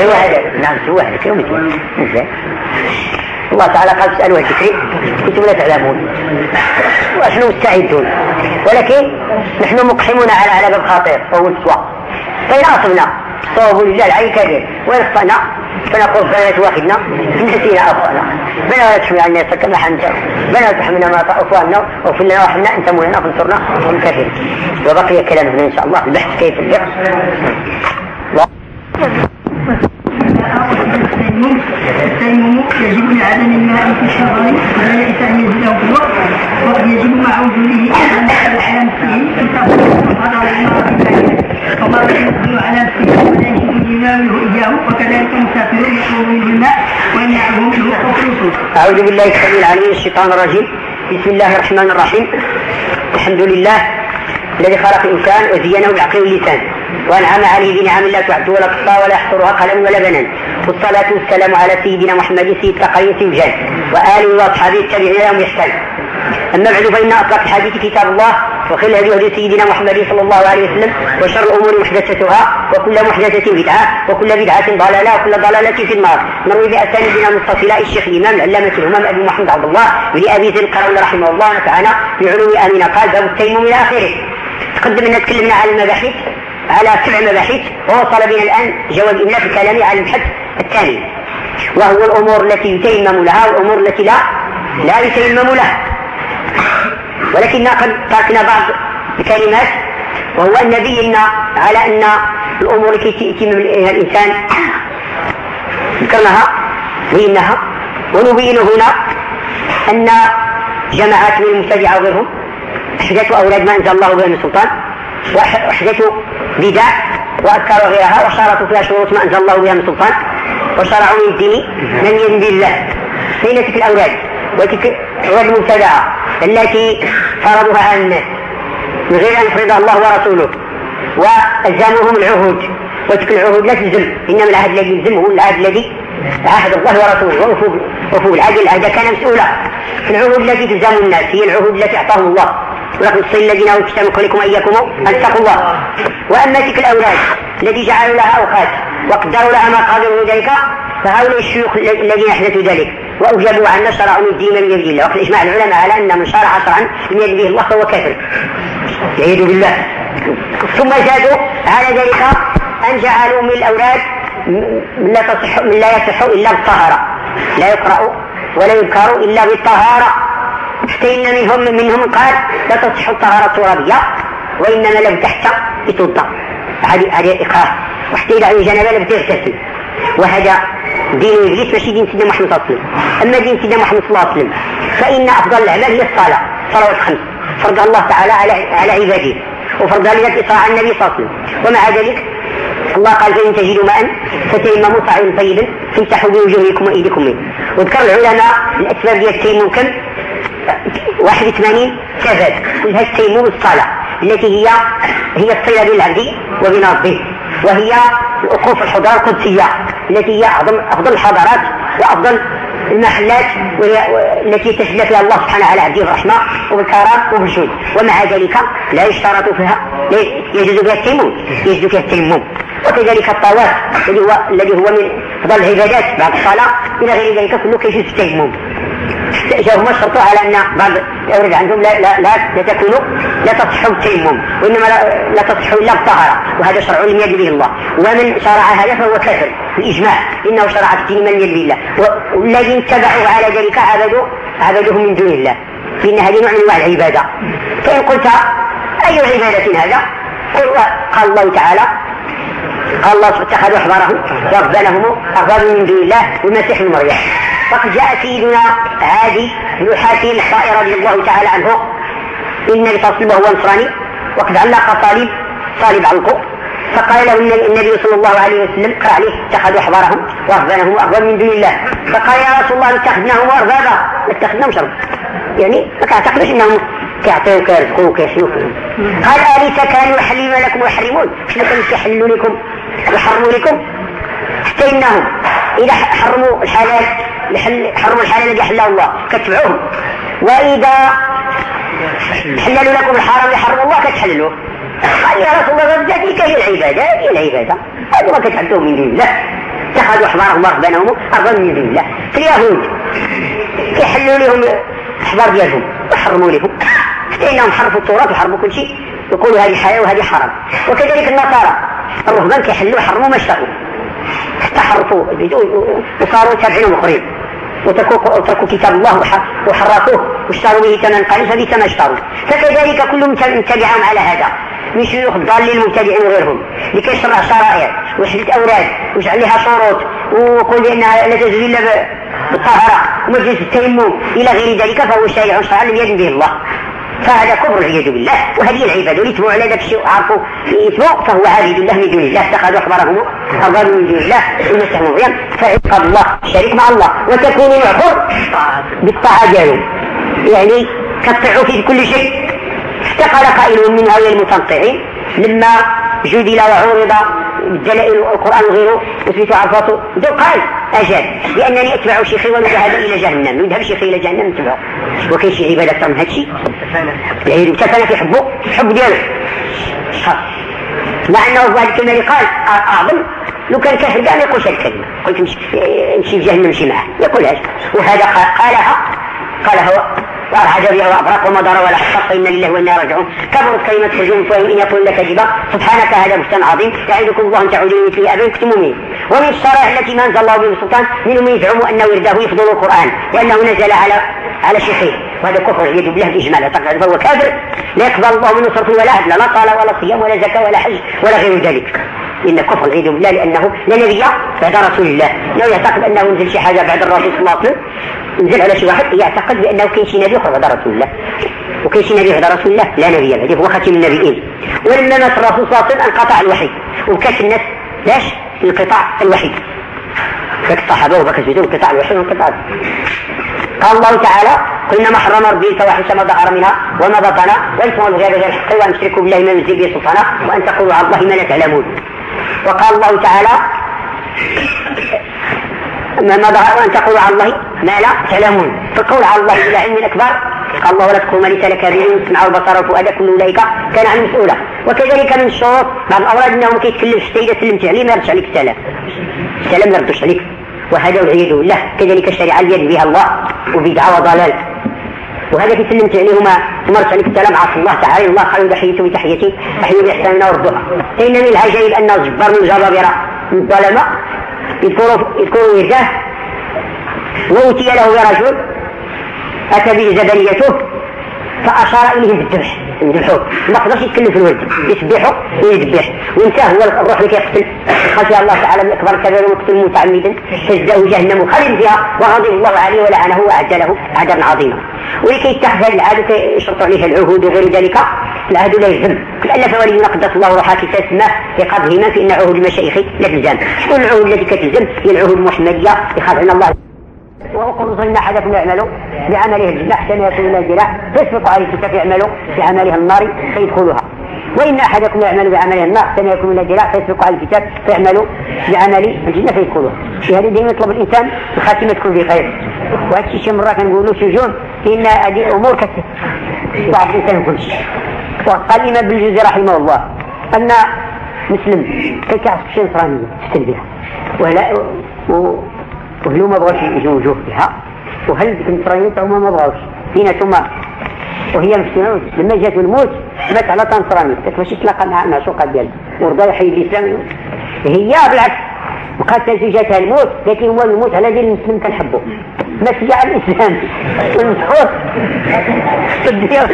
هو هذا نعم هو هذا كيوم الله تعالى قال اسألوا الذكر. كنتم لا تعلمون. ونحن مستعدون؟ ولكن نحن مقحمون على على باب خطير وهو السواء فإن أصبنا صواب لله العلي كبير أخطأنا فنقول فلا تواخذنا نسينا أخطأنا بنا ولا تحمل عنا كما حملت بنا تحملنا ما أخواننا واغفر لنا وارحمنا أنت مولانا فانصرنا. كثير وبقي كلامنا إن شاء الله. البحث كيف الفقه التيمم يجب لعدم الماء في الشرعين ولا أن يزيده في الوقت. يجب ان على نفسه على نفسه وكذلك منه. أعوذ بالله السميع العليم من الشيطان الرجيم. بسم الله الرحمن الرحيم. الحمد لله الذي خلق الإنسان وزينه بالعقل واللسان وأنعم عليه بنعم لا تعد ولا تحصى ولا يحصرها قلم ولا بنان. والصلاة والسلام على سيدنا محمد سيد تقرية وجان وآله وأصحابه التابعين لهم بإحسان. أما بعد فإن أصدق الحديث كتاب الله وخير الهدي هدي سيدنا محمد صلى الله عليه وسلم وشر الأمور محدثتها وكل محدثة بدعة وكل بدعة ضلالة وكل ضلالة في النار. نروي بأسانيدنا المتصلة الشيخ الإمام العلامة الهمام أبي محمد عبد الله بن أبي ذي القرن رحمه الله نفعنا بعلوم آمنة قال باب التيمم إلى آخره. تقدم أن تكلمنا على المباحث على سبع مباحث ووصل بنا الآن جواب الإملاء في كلامي على المبحث الثاني وهو الأمور التي يتيمم لها والأمور التي لا لا يتيمم لها. ولكننا قد تركنا بعض الكلمات وهو أن نبينا على أن الأمور التي يتيمم إليها الإنسان ذكرناها بيناها ونبين هنا أن جماعات من المبتدعة وغيرهم أحدثوا أولاد ما أنزل الله بها من سلطان وأحدثوا بدع وأذكار غيرها وشارطوا فيها شروط ما أنزل الله بها من سلطان وشرعوا من الدين من يدين بالله فإن تلك الأولاد؟ وتلك المبتدعة التي فرضوها على الناس من غير أن يفرضها الله ورسوله. وألزموهم العهود. وتلك العهود لا تلزم. إنما العهد الذي يلزم هو العهد الذي عهد الله ورسوله. وفوا العهد العهد كان مسؤولا. العهود التي تلزم الناس هي العهود التي أعطاهم الله. ولكن الصين الذين أوتوا الكتاب من قبلكم اياكم اتقوا الله. وأما تلك الأولاد التي جعلوا لها أوقات وقدروا لها مقادير من ذلك فهؤلاء الشيوخ الذين أحدثوا ذلك واوجبوا عنا شرعوا من الدين من يد الله وقد إجماع العلماء على أن من شرع شرعا لم يد به الله فهو كافر. والعياذ بالله. ثم زادوا على ذلك أن جعلوا من الأولاد من لا تصح من لا يصح إلا بالطهاره لا يقرأ ولا يذكر إلا بالطهارة. حتى إن منهم منهم قال لا تصح الطهارة الترابية وإنما لو تحت يتوضأ هذه هذه إقرار. وحتى إذا عنده جنابة لابد يغتسل وهذا دين إبليس ماشي دين سيدنا محمد صلى الله عليه وسلم. أما دين سيدنا محمد صلى الله عليه وسلم فإن أفضل الأعمال هي الصلاة صلوات خمس فرضها الله تعالى على على عباده. وفرضها لذلك إطاعة النبي صلى الله عليه وسلم. ومع ذلك الله قال فإن تجدوا ماء فتيمموا صعيدا طيبا فامسحوا بوجوهكم وأيديكم منه. وذكر العلماء الأسباب ديال التيمم كم 81 سبب كلها التيمم الصلاة التي هي هي الصلة وبين ربه وهي وقوف الحضارة القدسية التي هي أعظم أفضل الحضارات وأفضل المحلات التي تجلى فيها الله سبحانه على عبده الرحمة وبالكرم وبالجود. ومع ذلك لا يشترط فيها يجوز فيها التيمم يجوز فيها التيمم. وكذلك الطواف الذي هو الذي هو من أفضل العبادات بعد الصلاة. إلى غير ذلك كله كيجوز التيمم. جاءهم شرطوا على أن بعض الأورد عندهم لا لا لا, تكون لا تصح التيمم وإنما لا, لا تصح إلا الطهارة وهذا شرع لم يأذن به الله. ومن شرع هذا فهو كافر بالإجماع إنه شرع التيمم من يد الله. والذين اتبعوا على ذلك عبدوا عبدوهم من دون الله. فإن هذه نوع من أنواع العبادة. فإن قلت أي عبادة هذا؟ قال الله تعالى قال الله اتخذوا احبارهم ورهبانهم اربابا من دون الله والمسيح ابن مريم. وقد جاء سيدنا عادي بن حاتم الصائر رضي الله تعالى عنه. إن وسلم وهو نصراني وقد علق صليب صليب عنقه فقال له النبي صلى الله عليه وسلم قال عليه اتخذوا أحبارهم ورهبانهم اربابا من دون الله. فقال يا رسول الله اتخذناهم أربابا. اتخذناهم شرب يعني ما تعتقدش إنهم كيعطيوك كيرزقوك كيحلوك قال اليس كانوا يحلون لكم ويحرمون؟ شنو كانوا كيحلوا لكم؟ ويحرموا لكم؟ حتى إنهم إذا حرموا الحلال حرموا الحلال الذي حله الله كتبعوه وإذا حللوا لكم الحرام يحرموا الله كتحللوه. قال يا رسول الله ذاتك هي العبادة هي العبادة. هذا ما من دون الله. اتخذوا احبارهم ورهبانهم ارضا من دون الله. في اليهود كيحلوا لهم أحبار ديالهم ويحرموا لهم. إنهم حرفوا التوراة وحرموا كل شيء. يقولوا هذه حياة وهذه حرام. وكذلك النصارى. الرهبان كيحلوا حرموا ما شاءوا حتى حرفوا وصاروا تابعين مخرين وتركوا كتاب الله وحرفوه واشتروا به ثمن قليل فبئس ما اشتروا. فكذلك كل تبعهم على هذا. من شيوخ الضالين المبتدعين وغيرهم. لكي يشرع شرائع ويحدث أوراد. ويجعل لها شروط. ويقول بانها لا تجوز إلا بالطهارة. ومجلس التيمم. إلى غير ذلك فهو شائع شرعا لم يدن به الله. فهذا كفر والعياذ بالله. وهذه العبادة. والاسم على ذاك الشيء. عرفوا اسمه فهو عابد الله من دون الله. اتخذوا أخبارهم اربابا من دون الله. المسيح مريم فعقاب الله. شريك مع الله. وتكون معبر بالطاعة ديالو يعني كطيعوا في كل شيء. قال قائل من هؤلاء المتنطعين لما جدل وعرض دلائل القرآن وغيره وسميت عرفاته قال أجل لانني أتبع شيخي ونذهب إلى جهنم. نذهب شيخي إلى جهنم نتبعه وكاين شي عبادة أكثر من هذا الشيء يعني تفانى في حبه حب ديالو مع في هذه الكلمة اللي قال أعظم. لو كان كافر ما يقولش هذه الكلمة. قلت مشي نمشي لجهنم نمشي معاه. يقولهاش وهذا قالها قالها وأرعد بها وأبرق ولا حق فإن لله وإنا راجعون. كبرت كلمة حجوم فإن إن يقول لك كذبا سبحانك هذا بستان عظيم. يعدكم الله أن تعودوا مثل أبي كتموا ومن الشرائع التي ما أنزل الله به السلطان منهم من يزعم أن ورده يفضل القرآن لأنه نزل على على شيخه. وهذا كفر والعياذ بالله بإجمال فهو كافر. لا يقبل الله منه صرف ولا عدل لا صلاة ولا صيام ولا زكاة ولا حج ولا غير ذلك. إن كفر والعياذ بالله لأنه لا نبي بعد رسول الله. لو يعتقد أنه نزل شي حاجة بعد الرسول صلى الله عليه وسلم نزل على شي واحد يعتقد بأنه كاين شي نبي أخر بعد رسول الله. وكاين شي نبي بعد رسول الله لا نبي بعد هو خاتم النبيين. ولما مات الرسول صلى الله عليه وسلم انقطع الوحي وكاش الناس لاش؟ انقطاع الوحي. ذاك الصحابة وبكى الزيتون انقطاع الوحي وانقطاع قال الله تعالى قل انما حرم ربي الفواحش ما ظهر منها وما بطن والاثم والبغي بغير الحق وان تشركوا بالله ما ينزل به سلطانا وأن تقولوا على الله ما لا تعلمون. وقال الله تعالى ما ظهر وان تقولوا على الله. ما لا تعلمون فالقول على الله إلى علم اكبر قال الله ولا تقول ما ليس لك به السمع والبصر والفؤاد كل أولئك كان عن مسؤولا. وكذلك من الشروط بعض الأوراد انه كيتكلم حتى اذا سلمت عليه ما يردش عليك السلام. السلام ما يردش عليك. وهذا والعياذ بالله. كذلك الشريعة اللي يد بها الله وبدعه وضلال وهذا في سلمت عليهما مرت عليك السلام. عصى الله تعالى. الله خير تحيته بتحيته احيوا باحساننا وردوها من العجائب أن الجبار من الجبابره من الظلماء يذكروا ورده وأوتي له برجل أتى به زبنيته فأشار اليهم بالذبح. يذبحوه ما قدرش يتكلم في الولد يسبحوا ويذبح. وانت هو الروح اللي كيقتل. خشي الله تعالى من أكبر كبير ويقتل متعمدا. فجزاه جهنم خالد فيها وغضب الله عليه ولعنه واعد له عذابا عظيما. ولكي يتخذ هذه العاده يشرط عليها العهود وغير ذلك العهد لا يلزم ألف ولينا قدس الله روحها تسمى في قبضهما فإن عهود المشايخ لا تلزم. شكون العهود التي كتلزم؟ هي العهود المحمدية يخاف الله. وقل إن أحدكم يعمل بعمله الجنة حتى يكون من الجنة. فيسبق عليه الكتاب يعمل بعمله النار فيدخلها وإن أحدكم يعمل بعمله النار حتى يكون من الجنة. فيسبق عليه الكتاب فيعمل بعمل الجنة فيدخلها في هذه دائما يطلب الإنسان الخاتمة تكون في خير. وهذا الشيء شي مرة كنقولوا سجون إن هذه أمور كثير بعض الإنسان كل شيء وقال الإمام ابن الجوزي رحمه الله أن مسلم كيعرف شي نصرانية في التلبية ولا وهلو ما بغاش يجوا وجوه فيها وهل ديك النصرانيين هما ما بغاوش؟ فينا ثم وهي مسكينة لما جات الموت مات على تنصراني باش تلاقى مع معشوقة ديالها ورضا يحيي الإسلام هي بالعكس بقات جاتها الموت لكن هو الموت على دين المسلم كنحبه ماشي على الإسلام. والمسحور في الدنيا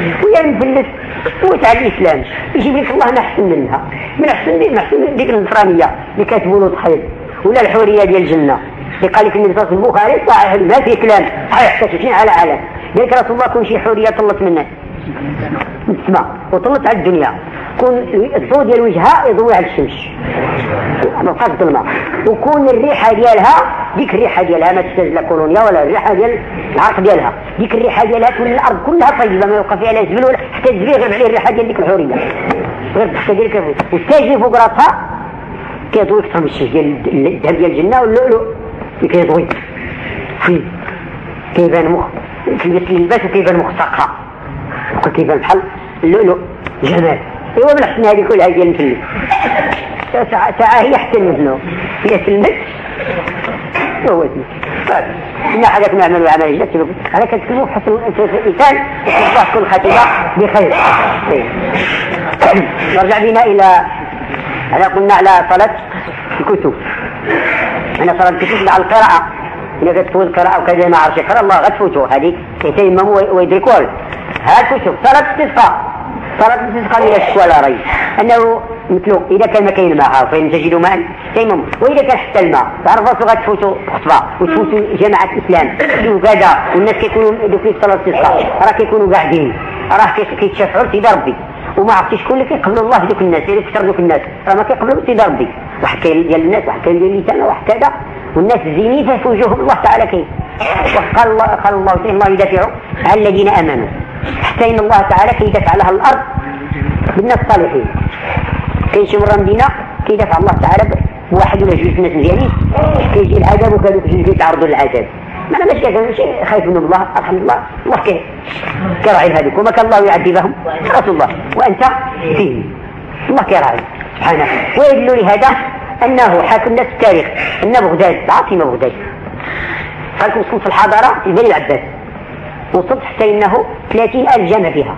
والآخرة وينفلس موت على الإسلام. يجيب لك الله أحسن منها. من أحسن من أحسن ديك النصرانية اللي كاتبوا له تحيط ولا الحورية ديال الجنة. اللي قال لك النبي صلى الله عليه وسلم ما في كلام. صحيح تشوفين على علم قال لك رسول الله كون شي حورية طلت منه. من السماء وطلت على الدنيا. كون الضوء ديال وجهها يضوي على الشمس. ما بقاش ظلمة وكون الريحة ديالها ديك الريحة ديالها ما تحتاج لا كولونيا ولا الريحة ديال العرق ديالها. ديك الريحة ديالها تولي الأرض كلها طيبة ما يوقع فيها لا زبل ولا حتى الزبير يغلب عليه الريحة ديال ديك الحورية. غير تحت ديالك والتاج فوق راسها كيضوي أكثر من الشمس ديال الذهب ديال الجنة واللؤلؤ. كيضوي كيبان مخ اللباس وكيبان مخ كيبان بحال اللؤلؤ. جمال. ايوا من أحسن هذه كلها ديال الفلس ساعة هي حتى المثنو هي تلمس. وهو تلمس. طيب. إن حاجة نعمل عمل الجنة هذا كتكلموا حسن الإنسان. الله كل خاتمة بخير. طيب. نرجع بنا إلى أنا قلنا على صلاة الكتب. أنا صلاة الكتب على القراءة. إذا كتفوت القراءة وكذا ما عرفش يقرأ الله غتفوتوا هذه يتيمموا ويدركوا ها الكتب صلاة الاستسقاء صلاة الاستسقاء لا شك ولا ريب أنه مثل إذا كان ما كاين ماء فإن تجدوا ماء تيمم. وإذا كان حتى الماء تعرف راسو غتفوتوا خطبة وتفوتوا جماعة الإسلام وكذا والناس كيكونوا دوك في صلاة الاستسقاء راه كيكونوا قاعدين. راه كيتشافعوا لسيدي ربي وما عرفتش شكون اللي كيقبل الله دوك الناس اللي كثر دوك الناس. راه ما كيقبلوا سيدي ربي واحد كاين ديال الناس واحد كاين ديال الإنسان واحد كذا. والناس زينين في وجوههم الله تعالى كاين وقال الله قال الله تعالى الله يدافع على الذين آمنوا. حتى إن الله تعالى كيدافع على الأرض بالناس الصالحين. كاين شي مره مدينه كيدافع الله تعالى بواحد ولا جوج ناس مزيانين. كيجي العذاب وكانوا كيتعرضوا للعذاب. ما أنا ماشي كذا شيء خايف من الله الحمد لله الله كي كراعي هذيك وما كان الله يعذبهم. رسول الله. وأنت؟ فيه. الله كراعي سبحانه. ويدل لهذا أنه حاكم الناس التاريخ. إن بغداد العاصمه بغداد قال وصلت في الحضارة؟ في بني العباس. وصلت حتى إنه 30 ألف جامع فيها.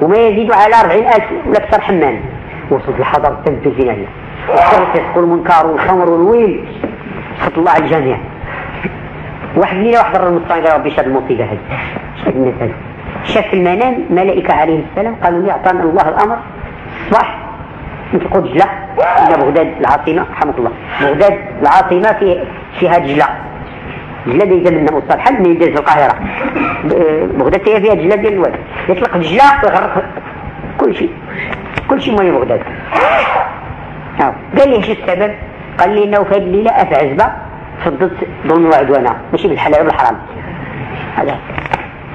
وما يزيد على 40 ألف ولا أكثر حمام. وصلت في نهايه الفسق والمنكر والخمر والويل. سخط الله على الجميع. واحد ليلة واحد المصطفى قال ربي شاد المصيبة هذه. الناس شاف المنام. ملائكة عليه السلام قالوا لي أعطانا الله الأمر. نطلقوا دجلة إلى بغداد العاصمة رحمك الله. بغداد العاصمة في فيها دجلة دجلة ديجا من مصطلحا من يدرس القاهرة. بغداد هي فيها دجلة ديال الواد. يطلق دجلة ويغرق كل شيء. كل شيء مهم بغداد. قال لي إيش السبب؟ قال لي إنه في هذه الليلة افى عزبة فضلت ظلم وعدوانا ماشي بالحلال بالحرام هذا.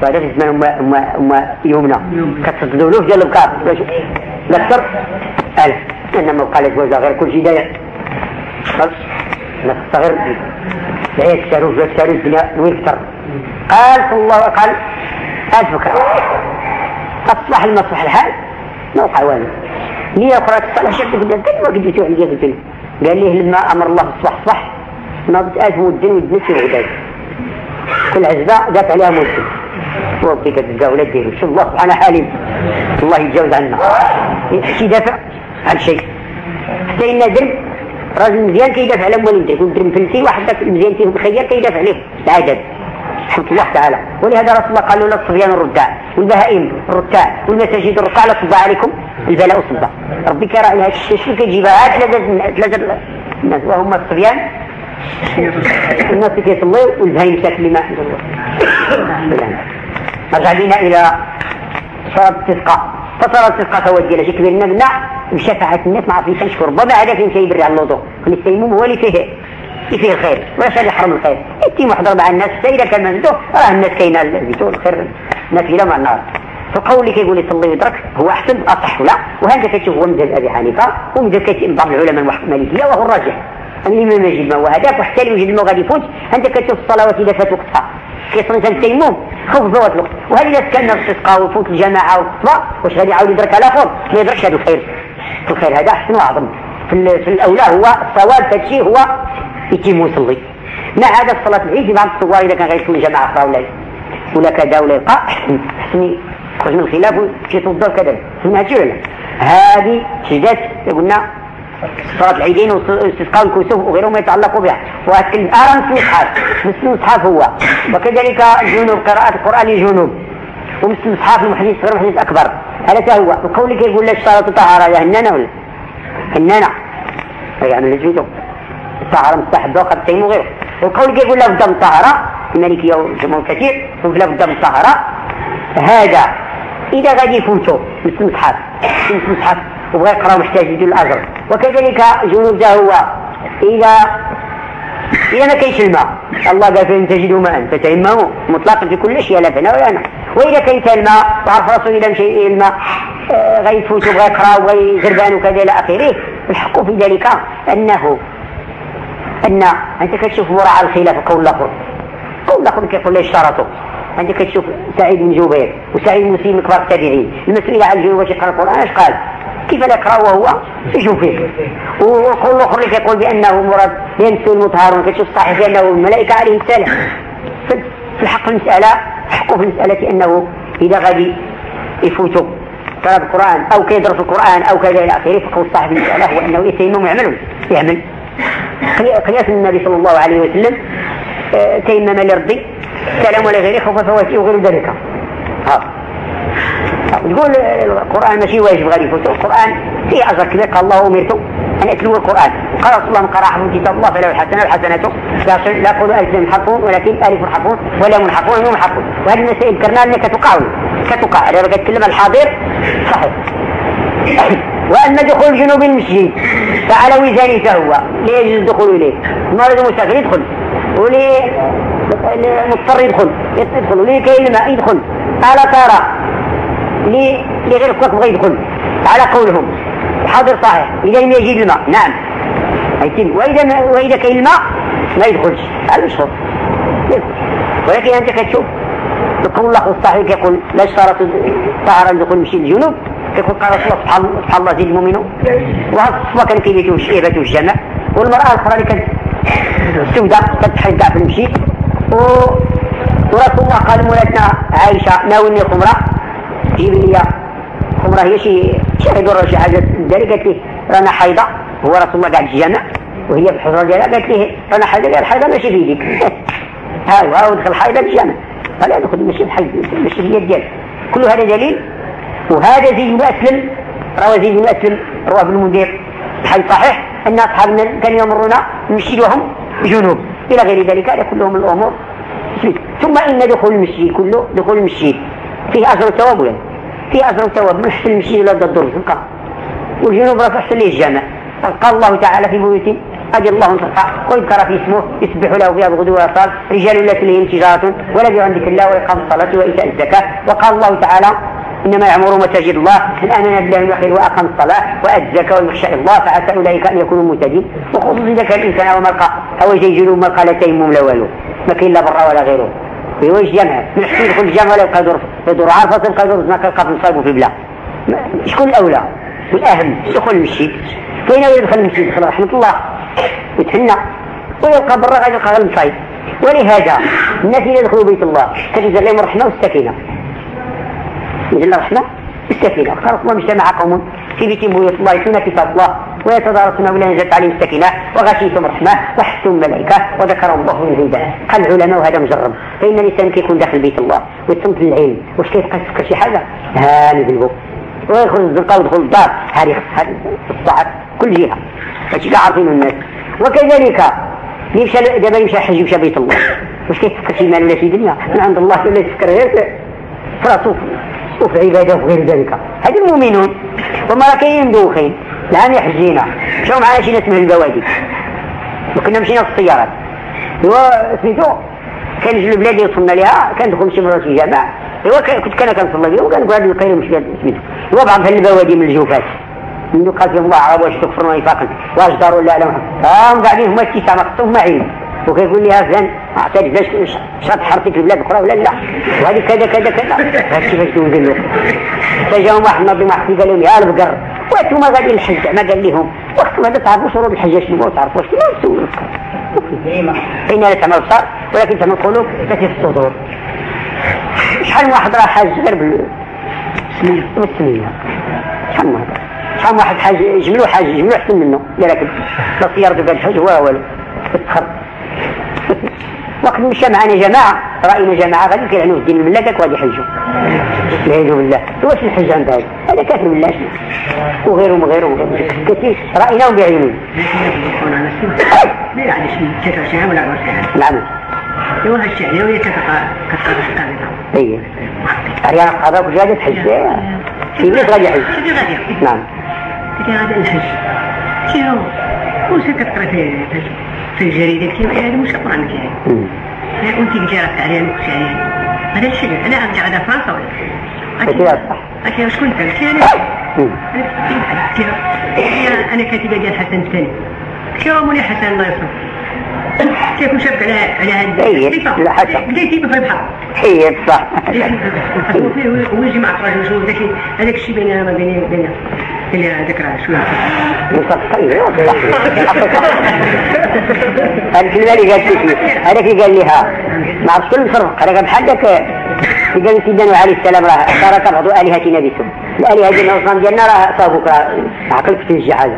وهذا في زمان أم أم يومنا. كتصدوا له ديال البكار أكثر ألف إنما قالت وجه غير كل شيء. داير خلاص؟ لا تصغر بعيد شاروف جوج شاروف الدنيا وين كثر قال صلى الله قال ألف أصلح المصلح الحال ما وقع والو ليه أخرى تصلح شد في الدنيا ما قد يسوع لي في قال لي لما أمر الله الصح صح ما بتقاش مدن ودن في العداد كل عزبة جات عليها مدن وفيك تلقى ولاد ديروا شو الله سبحانه حالم الله يتجاوز عنا. شي دافع؟ عن شيء. حتى إن درب راجل مزيان كيدافع على اموال يكون درهم فلسي واحد مزيان فيه بخير كيدافع عليه العدد رحمة الله تعالى. ولهذا رسول الله قال له لا الصبيان الرداع والبهائم الرتاع والمساجد الركع لا تصب عليكم البلاء صبا ربي كيراعي هذا الشيء شنو كيجيبها ثلاثة ثلاثة الناس وهم الصبيان. الناس اللي كيصليو والبهائم ساكن لما رجع بنا إلى صلاة التسقى فصلاة التسقى توجه لشي كبير بشفاعة الناس ما عرفين تنشكر ربما هذا فين كيبري على الوضوء التيمم هو اللي فيه فيه الخير. ولا شيء يحرم الخير. انت محضر مع الناس سيدة كان ممدوح راه الناس كاينة الزيتون الخير. نافله مع النار فقول لك يقول يصلي ويدرك هو أحسن أصح ولا. وهذا كتشوف هو مذهب أبي حنيفة ومذهب بعض العلماء المالكيه وهو الراجح. الامام ماجد ما هو هذاك وحتى اللي وجد ما غادي يفوت. أنت كتشوف الصلوات إذا فات وقتها. كيصلي مثلا التيمم خوف فوات الوقت. وهذا إذا كان الاستسقاء ويفوت الجماعة والصلاه واش غادي يعاود يدرك على اخر ما يدركش هذا الخير. الخير هذا أحسن وأعظم. في, في الأولى هو الصواب هادشي هو يتم يصلي. مع هذا الصلاة العيد في بعض الصور إذا كان غير جماعة أخرى ولا ولا كذا ولا يبقى أحسن. أحسن يخرج من الخلاف ويتوضا كذا. هادشي ولا هذه شدات قلنا صلاة العيدين واستسقاء الكسوف وغيرهم يتعلق بها. وهذا الآن مثل المصحف مثل المصحف هو. وكذلك جنوب قراءة القرآن جنوب. ومثل المصحف المحدث غير المحدث أكبر. هذا هو؟ وقولك يقول لك صلاة طهارة. يا هنانا ولا؟ هنانا يعني اللي طهارة مستحبة وقد تيمو غيره. والقول يقول له الدم طهارة. المالكية وجمهور كثير يقول له الدم طهارة. هذا إذا غادي يفوتوا مثل المصحف مثل المصحف وبغى يقرأ محتاج يدير الأجر. وكذلك جنوب هو إذا إذا ما كاينش الماء. الله قال فإن تجدوا ماء فتيمموا. مطلقا في كل شيء لا فينا ولا أنا وإذا كاين الماء وعرف راسه إذا مشي الماء؟ آه غيفوت وبغى يقرأ وبغى يزربان وكذا إلى آخره. الحق في ذلك أنه أن أنت كتشوف مراعى الخلاف قول الآخر قول الآخر كيقول ليش اشترطوا. أنت كتشوف سعيد بن جبير وسعيد بن مسلم كبار التابعين. المسؤول عن الجنوب واش يقرأ القرآن؟ اش قال؟ كيف لا يقرأ وهو؟ يشوف فيه. وقول الآخر اللي كيقول بأنه مراد ينسوا المطهرون. كتشوف صحيح بأنه الملائكة عليهم السلام. في الحق المسألة حقه في المسألة أنه إذا غادي يفوتوا قراءة القرآن أو كيدرس القرآن أو كذا إلى آخره فقول صاحب المسألة هو أنه يتيمم يعمل. يعمل قياس النبي صلى الله عليه وسلم آه، تيمم لرضي. سلام ولا غيره خوف فواتي وغير ذلك. ها. تقول القرآن ماشي واجب غادي يفوت القرآن فيه أجر كبير قال الله أمرت أن أتلو القرآن. قال رسول الله من قرأ حفظ كتاب الله فله الحسنة الحسنة لا لا قول ألف محفون ولكن ألف محفون ولا منحفون ومو محفون وهذه المسائل ذكرناها أنها كتقع كتقع إذا كتكلم الحاضر صحيح. وأما دخول جنوب المسجد فعلى وزانه فهو. لا يجوز الدخول إليه. المرض المسافر يدخل. ولي مضطر يدخل. يدخل. ولي كاين الماء يدخل. على ترى. لي لغير الكوك بغى يدخل. على قولهم. الحاضر صحيح. إذا لم يجد الماء. نعم. أيتم وإذا وإذا كاين الماء ما يدخلش. على المشهور ولكن أنت كتشوف. يقول الله الصحيح يقول لا اشترط طهر دخول المسجد الجنوب يقول قال رسول الله سبحان الله زيد المؤمنون وهذا الصفا كان كيبيتوا الشيبة والجمع والمرأة الأخرى اللي كانت سوداء كتحرك كاع في المشي. ورسول الله قال مولاتنا عائشة ناولني خمرة. جيب لي خمرة هي شي شي يضر شي حاجة ذلك قالت لي رانا حيضة. هو رسول الله قاعد الجامع وهي في الحجرة ديالها قالت لي رانا حيضة قال الحيضة ماشي في يديك. ها هو دخل حيضة الجامع قال ادخل ماشي في حيض ماشي في ديالك. كل هذا دليل؟ وهذا زيد بن أسلم روى زيد بن أسلم رواه ابن المنذر. الحديث صحيح أن أصحابنا كانوا يمرون المسجد وهم جنوب إلى غير ذلك هذا كلهم الأمور. ثم إن دخول المسجد كله دخول المسجد فيه أجر وثواب ولا؟ فيه أجر وثواب من حسن المسجد ولا الضر تلقى والجنوب راه تحسن ليه الجامع؟ قال الله تعالى في بيوت أجل الله ترفع ويذكر في اسمه يسبح له فيها بغدو وأصال رجال لا تلهيهم تجارة ولا بيع عندك الله وإقام الصلاة وإيتاء الزكاة. وقال الله تعالى إنما يعمر مساجد الله. من آمن بالله والآخر وأقام الصلاة وأدى الزكاة ويخشى الله فعسى أولئك أن يكونوا مهتدين وخصوصا كان الإنسان أو جاي جنوب مرقى لا تيمم لا والو. ما كاين لا برا ولا غيره. في وجه جمع. من حسين يدخل الجامع ولا يبقى يدور يدور عارفة تبقى يدور. ما كيلقى في بلا. شكون الأولى؟ والأهم دخول المسجد كاين يدخل المسجد يدخل رحمة الله. يتهنى ويبقى برا غير يبقى غير المصيب ولهذا الناس اللي يدخلوا بيت الله تنزل لهم الرحمة والسكينة نزل الرحمة السكينة الله اجتمع قوم. في بيت بيوت الله يتلون كتاب الله. ويتدارسون ولا نزلت عليهم السكينة. وغشيتهم رحمة وحفتهم ملائكة وذكرهم الله من عنده قال العلماء وهذا مجرب فإن الإنسان كيكون داخل بيت الله ويتصمت للعلم. واش كيبقى يفكر شي حاجة؟ هاني بالبو ويدخل الزنقة ويدخل الدار. هذه الصعب. كل جهة. هادشي كاع عارفين الناس. وكذلك يمشى دابا يمشى حج يمشى بيت الله. واش كيفكر في مال ولا في دنيا؟ من عند الله ولا يفكر غير فراسو. وفي عباده وغير ذلك. هذا المؤمنون وما راه كاينين مدوخين العام يحجينا. شو معنا شي ناس من البوادي وكنا مشينا في السيارات. إيوا سميتو كان جل البلاد اللي وصلنا لها كندخل شي مرات في جامع إيوا كنت كان كنصلي بهم وكنقول هذا القيل مش سميتو. إيوا بعض البوادي من الجوفات. منو قال الله واش تكفرون نفاقا واش داروا لا لا هم قاعدين هما التسعه ما خصهم وكيقول لي فلان اعترف باش شرط حرتك البلاد الاخرى ولا لا وهذه كذا كذا كذا باش توزن له فجاهم واحد نظم واحد قال لهم يا البقر وأنتم غادي الحج ما قال لهم وقتهم هذا تعرفوا شروط الحج شنو تعرفوا شنو تسولوا فإن لا تعمل الابصار ولكن تعمل القلوب التي في الصدور شحال من واحد راه حاج غير بالسمية شحال من واحد شحال من واحد حاج يجملوا حاج يجملوا احسن منه لكن لا سيارته قال الحج هو والو وقت مشى معنا جماعة رأينا جماعة غادي كيعنوا الدين الملة كاك غادي يحجوا والعياذ بالله. واش الحج عند هذا هذا كافر بالله. وغيرهم وغيرهم كثير. رأيناهم بعيوننا نعم. هو هالشيء هو يتفق كتقرا اي عريان قضاء وجادة تحج في بلاد غادي يحج. نعم. كي غادي الحج شنو؟ واش كتقرا في في الجريدة كتير هذا مش قرآن كريم وانت قلتي راه عليها نكت عليها هذا الشيء أنا أرجع على فرنسا ولا؟ أكيد. أكيد. شكون قلت أنا أنا كاتبة ديال حسن الثاني. كيرا مولي حسن الله يرحمه. كيف شافك على على هذا اي لا حتى. بديتي في البحر اي صح. ويجي مع رجل شو هذاك الشيء بين بين بين اللي هذاك راه شوية الكلمة اللي قالت لي. هذاك اللي قال لها ما عرفت كل الفرق. هذاك بحال ذاك قال سيدنا عليه السلام راه صار تبعض آلهتنا بسم الآلهة ديالنا الأصنام ديالنا راه صابوك. عقلك في الجحاله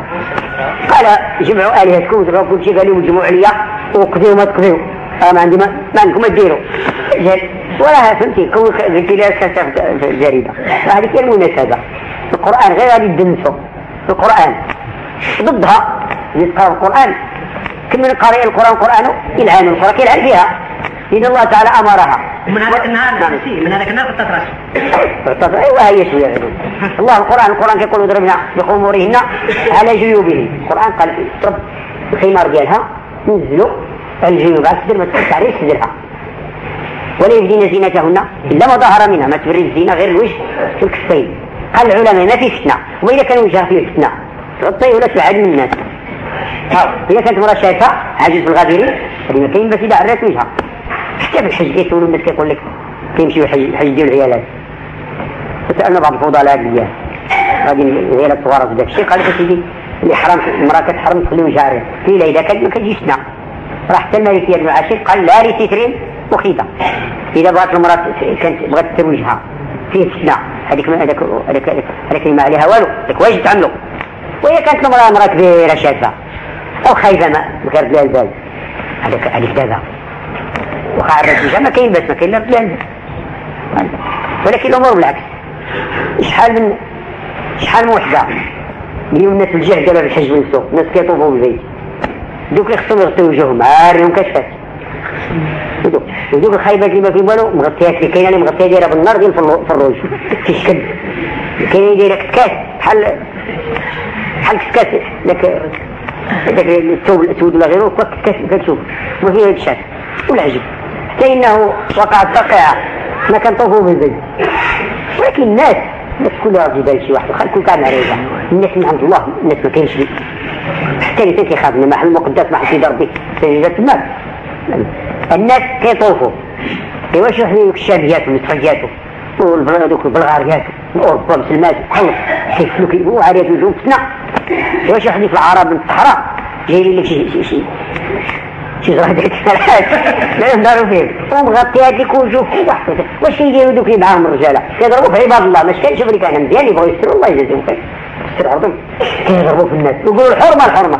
قال جمعوا كل شيء قال لهم جمعوا عليا وقضيوا ما تقضيوا. ما عندي ما, ما عندكم ما ديروا وراها فهمتي كون قلت لها في الجريده هذه هي المناسبه القرآن غير هذه الدنسو القرآن. ضدها. يذكر القرآن كل من قارئ القرآن قرآنه يلعن القرآن يلعن فيها إن الله تعالى أمرها. من هذاك النهار نعم. من هذاك النهار قد تطرش أيوة هي شوية. الله القرآن القرآن كيقول اضربنا بخمورهن على جيوبهن القرآن قال اضرب الخمار ديالها نزلوا الجيوب على الصدر ما تكونش عليه صدرها ولا يبدين زينتهن. إلا ما ظهر منها. ما تبرز الزينة غير الوجه والكفين قال العلماء ما في فتنة. وإذا كان وجهها فيه فتنة. تعطيه ولا تبعد من الناس. هي كانت مرة شايفة عاجز في الغابرين هذه ما كاين إذا عرفت وجهها. حتى في الحج كيسولوا الناس كيقول لك كيمشي الحج ديال العيالات. سألنا بعض الفضلاء ديال غادي العيالات الصغار في ذاك الشيء قال لك سيدي الإحرام المرأة كتحرم تخلي وجهها قيل إذا كانت ما كتجيش فتنة راح حتى المالكية بن عاشر قال لا لستر وخيطة. إذا بغات المرأة كانت بغات تستر وجهها. فيه فتنة هذيك هذاك هذاك هذاك ما عليها والو. لك واش تعملوا وهي كانت المرأة مرأة كبيرة شابة. أو خايفة ما كانت لها البال هذاك هذيك دابا وخا الرجال ما كاين بس ما كاين لا رجال ولكن الأمور بالعكس. شحال من شحال من وحدة؟ اليوم الناس الجهد دابا بالحج والسوق الناس كيطوفوا بالبيت دوك اللي خصهم يغطيو وجوههم عاريهم كشفات ودوك الخايبات اللي ما في والو مغطيات اللي كاينة اللي مغطية دايرة بالنار ديال في الروج. تشكد كاينة دايرة كتكاس بحال بحال كتكاس. داك داك الثوب الاسود ولا غيره كتكاس كتشوف. ما فيه هذا الشعر والعجب. انه وقعت تقع ما كنطوفوا بالبيت ولكن الناس الناس كلها في بال شي واحد. وخا كل كان عريضه الناس من عند الله الناس ما كاينش حتى اللي كيخاف من محل المقدس ما حد يضرب به. المال الناس كيطوفوا أيوا شوف الشابيات والمتفجات والبلغاريات البلغاريات اوروبا مسلمات حول كيفلو الوجوه فتنة أيوا شوف في العرب من الصحراء. جايين لك شي. زرع ديك لا يهضروا فيه ومغطيات لك وجوه واحد واش كيديروا دوك اللي معاهم الرجاله كيضربوا في عباد الله. ماشي كنشوف لك أنا مزيان يبغوا يستروا. الله يجازيهم خير. كثر عرضهم كيضربوا في الناس. يقولوا الحرمة الحرمة.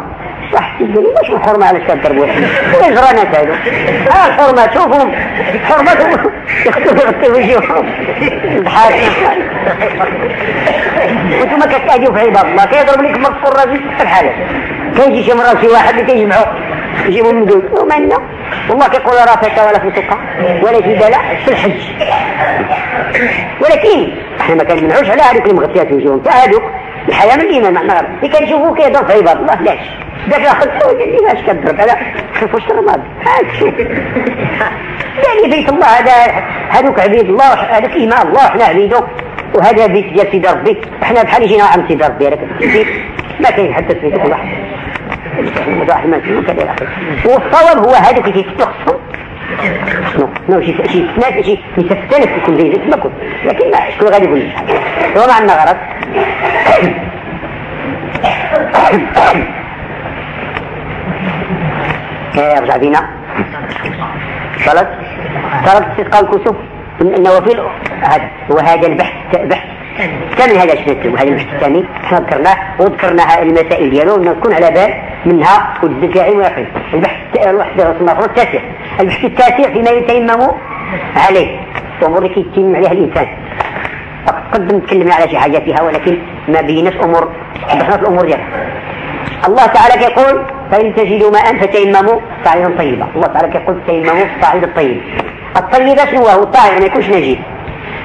صح تقولي واش الحرمة؟ علاش كتضربوا؟ واش رانا هادو. ها الحرمة. شوفهم. حرمتهم يغطي وجههم الحاكم وأنتم كتأديوا في عباد الله. كيضرب لك مغفور الراجل الحالة كيجي شي مرة شي واحد اللي كيجمعوا يجيبوا من دول. ومنا والله كيقول راه فتا ولا في سقة ولا في دلع في الحج. ولكن إحنا ما كنمنعوش على هذوك المغطيات وجوههم فهذوك الحياة من الإيمان. معناها اللي كنشوفوه كيضرب في عباد الله لاش ذاك ياخذ قال لي لاش كتضرب؟ على خفوش الرماد هاك شوف. يعني بيت الله هذا هذوك عبيد الله هذاك إيمان الله إحنا عبيده. وهذا بيت ديال سيدي ربي إحنا بحال جينا عند سيدي ربي ما كاين حتى سيدي واحد. واحد ما والصواب هو هذا كيف تخصم نو شي شي ناس شي يتفتلف يكون زي ما كنت. لكن ما شكون غادي يقول هو ما عندنا غرض. يرجع بينا. صلاة صلاة استسقاء الكسوف. النوافل هذا وهذا البحث بحث كان هذا شنو وهذا البحث الثاني إحنا ذكرناه وذكرناها المسائل ديالو نكون على بال منها والدفاعي واحد البحث الواحد المفروض التاسع. البحث التاسع فيما يتيمم عليه. الأمور اللي كيتيمم عليها الإنسان. قد نتكلم على شي حاجة فيها ولكن ما بيناش أمور بحثنا في الأمور ديالها. الله تعالى كيقول فإن تجدوا ماء فتيمموا صعيدا طيبا. الله تعالى كيقول تيمموا الصعيد الطيب الطيب شنو هو الطاهر ما يكونش نجيب.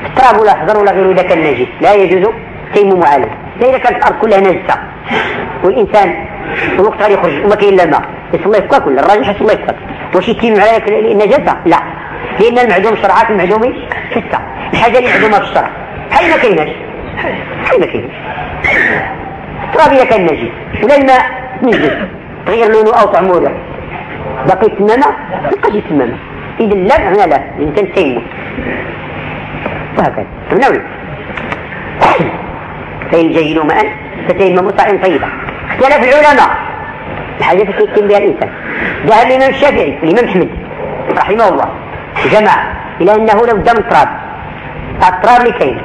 التراب ولا حجر ولا غيره إذا كان نجس لا يجوز تيمم عليه. إذا كانت الأرض كلها نجسة والإنسان في الوقت غادي يخرج وما كاين لا ماء يصلي يفكك ولا الراجل يصلي يفكك واش يتيمم على النجاسة؟ لا. لأن المعدوم شرعات المعدوم ستة. الحاجة اللي معدومة في الشرع. هاي ما كايناش. هاي ما كايناش. التراب إذا كان نجس ولا الماء نجس تغير لونه أو طعمه له بقي تمامة ما يبقاش يتمامة إذا لا معنى لا. الإنسان تيمم وهكذا. فهمنا فإن جيدوا ماء فتيمموا صائم طيبا اختلف العلماء. الحاجة التي يتم بها الإنسان. ذهب الإمام الشافعي الإمام أحمد رحمه الله. جمع إلى أنه لو دم تراب. التراب اللي كاين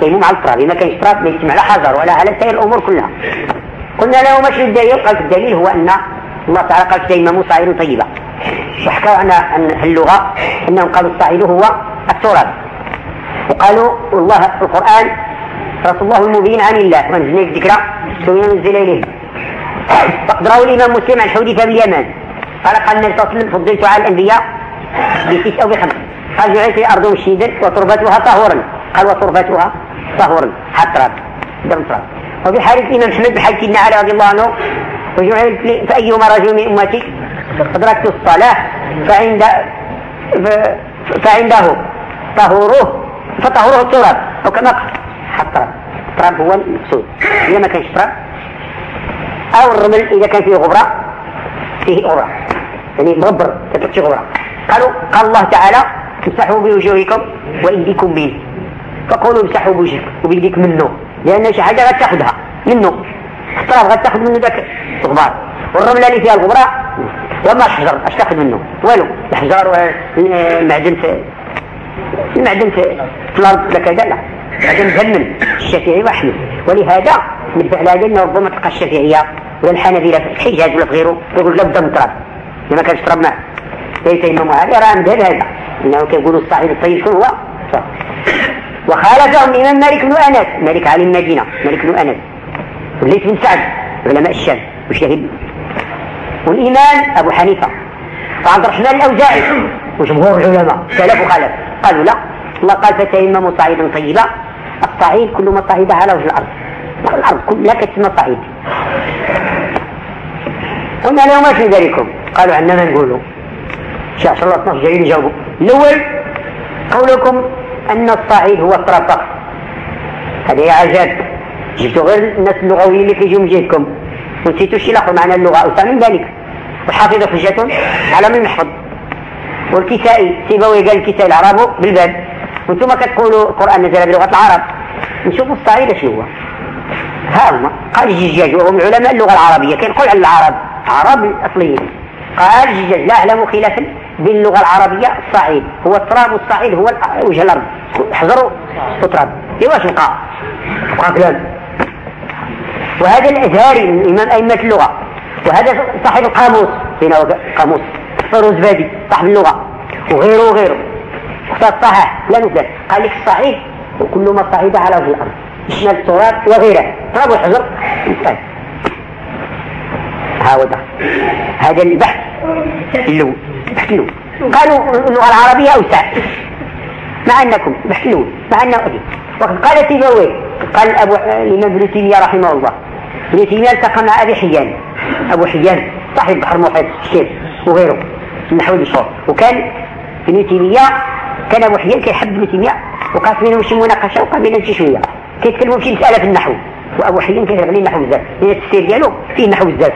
تيمم على التراب ما كاينش تراب ما يتم على حجر ولا على سائر الأمور كلها. قلنا له ماشي الدليل قال الدليل هو أن الله تعالى قال تيمموا صائر طيبا وحكوا عن اللغة أنهم قالوا الصعيد هو التراب. وقالوا والله في القرآن رسول الله المبين عن الله. ونزلنا الذكرى سوي نزل إليه. فقد روى الإمام مسلم عن حذيفة باليمن قال قال النبي صلى الله عليه وسلم فضلت على الأنبياء بتسع أو بخمس قال جعلت الأرض مشيدا وتربتها طهورا. قال وتربتها طهورا حتى دم تراب وفي حديث الإمام محمد بحديث سيدنا علي رضي الله عنه فأيما رجل من أمتي أدركت الصلاة فعند فعنده طهوره فطهوره التراب أو كما قال حتى التراب هو المقصود. إذا ما كانش تراب أو الرمل إذا كان فيه غبرة فيه غبرة. يعني مغبر تتركش غبرة. قالوا قال الله تعالى امسحوا بوجوهكم وإيديكم به. فقولوا امسحوا بوجهك وبيديك منه. لأن شي حاجة غتاخذها منه. التراب غتاخذ منه ذاك الغبار. والرملة اللي فيها الغبرة وما الحجر أش تاخذ منه؟ والو الحجر والمعدن في المعدن في, الأرض كذا لا. معدن مهمل الشافعي واحمد ولهذا ندفع على هذا انه ربما تلقى الشافعيه ولا الحنابلة في الحجاز ولا في غيره يقول لا بد من تراب ما كانش تراب معه فيتيمموا هذا راه مذهب هذا. إنه كيقولوا الصحيح الطيب شنو هو. وخالفهم الامام مالك بن أنس. مالك علي المدينة. مالك بن أنس. وليس بن سعد علماء الشام وشهد والإمام أبو حنيفة. وعبد الرحمن الأوزاعي وجمهور العلماء. سلف وخلف. قالوا لا. الله قال فتيمموا صعيدا طيبا. الصعيد كل ما صعيد على وجه الأرض. الأرض كلها كتسمى صعيد قلنا لهم ما في ذلكم؟ قالوا عندنا نقولوا. شاء الله 12 جايين يجاوبوا. الأول قولكم أن الصعيد هو فقط هذا عجب. جبتوا غير الناس اللغويين اللي كيجوا من جهتكم. ونسيتوا الشيء الآخر معنى اوسع من ذلك؟ والحافظ حجة على من المحفظ والكسائي سيبوي قال الكسائي العرب بالباب. وأنتم كتقولوا القرآن نزل بلغة العرب. نشوفوا الصعيد شنو هو؟ ها هما. قال الججاج وهم علماء اللغة العربية. كيقول على العرب. عرب الاصليين قال الججاج لا أعلم خلافا. بين اللغة العربية الصعيد هو التراب والصعيد هو وجه الأرض. حجر وتراب ايواش نقع؟ كلام وهذا الأزهري من إمام أئمة اللغة. وهذا صاحب القاموس. فينا قاموس. فيروز بادي صاحب اللغة. وغيره وغيره. اختار الصحيح لا مثل قال لك الصحيح وكل ما صعد على وجه الأرض. يشمل التراب وغيره. تراب والحجر طيب. هذا هذا البحث اللون اللون قالوا اللغة العربية أوسع. مع أنكم بحث اللون مع أنه وقد قال سيبويه قال أبو الإمام ابن تيمية رحمه الله. ابن تيمية التقى مع أبي حيان. أبو حيان صاحب بحر محيط الشيخ وغيره نحو الشهر وكان ابن تيمية كان أبو حيان كيحب ابن تيمية. وقعت بينهم شي مناقشة وقع بينهم شي شوية كيتكلموا في مسألة في النحو. وأبو حيان كيهرب النحو بزاف. لأن التفسير ديالو فيه النحو بزاف.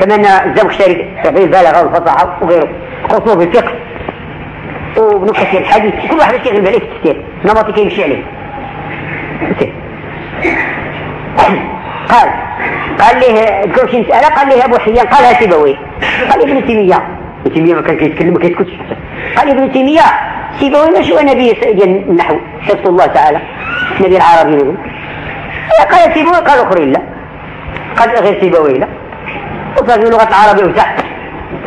كما أن الزمخشري غير البلاغة والفصاحة وغيره. خصوصا في الفقه. وابن كثير الحديث. كل واحد عليه في التفسير نمطي كيمشي عليه قال. قال ليه ذكر شي مسألة قال ليه أبو حيان قالها سيبوي قال ابن تيمية. ابن تيمية ما كان كيتكلم ما كيسكتش قال ابن تيمية سيبوي ماشي هو نبي ديال النحو؟ حفظ الله تعالى. نبي العربي قال سيبوي قال أخرين لا. قال غير سيبوي لا. في اللغة العربية وسع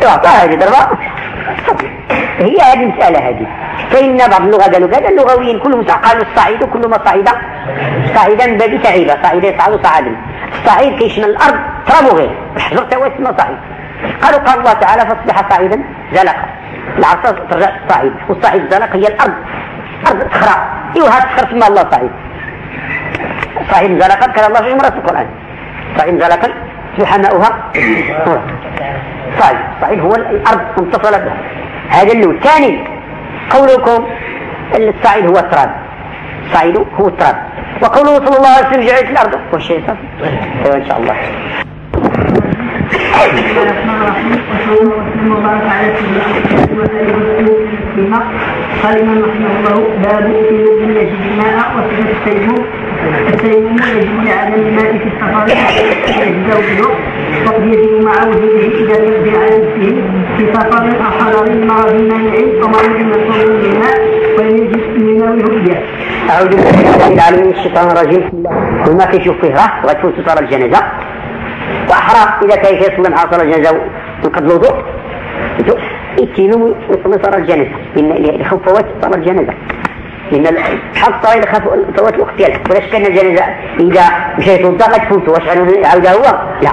اعطى هذه ضربة هي هذه المسألة هذه. فإن بعض اللغة قالوا كذا اللغويين كلهم قالوا الصعيد كل ما صعد صعيدا من باب تعيبة صعيد يصعد صعدا الصعيد كيشمل الأرض تراب غير. الحجر توا اسمه صعيد. قالوا قال الله تعالى فاصبح صعيدا زلقا. العصا ترجع صعيد. والصعيد زلق هي الأرض. أرض صخرة. إيوه هذا صخرة اسمها الله صعيد. صعيد زلقا كان الله في مرة القرآن. صعيد زلقا. سحماؤها صعيد صعيد هو الأرض متصلة بها هذا اللون الثاني قولكم الصعيد هو التراب. الصعيد هو التراب. وقوله صلى الله عليه وسلم جعلت الأرض والشيطان. أيوة إن شاء الله. قال الإمام رحمه الله باب في الماء وصفة التيمم أعوذ بالله من الشيطان الرجيم. الله وما كيشوف فيه راه وغتفوت صلاة الجنازة وأحرى إذا كان يصلي مع صلاة الجنازة وينقض الوضوء. يتيمم ويصلي صلاة الجنازة. لأن يخوف فوات صلاة الجنازة. لأن حق الصلاة خاف فوات الوقت ديالها ولاش كان الجنازة؟ إذا مشى يتوضأ غتفوت واش يعاودها هو؟ لا.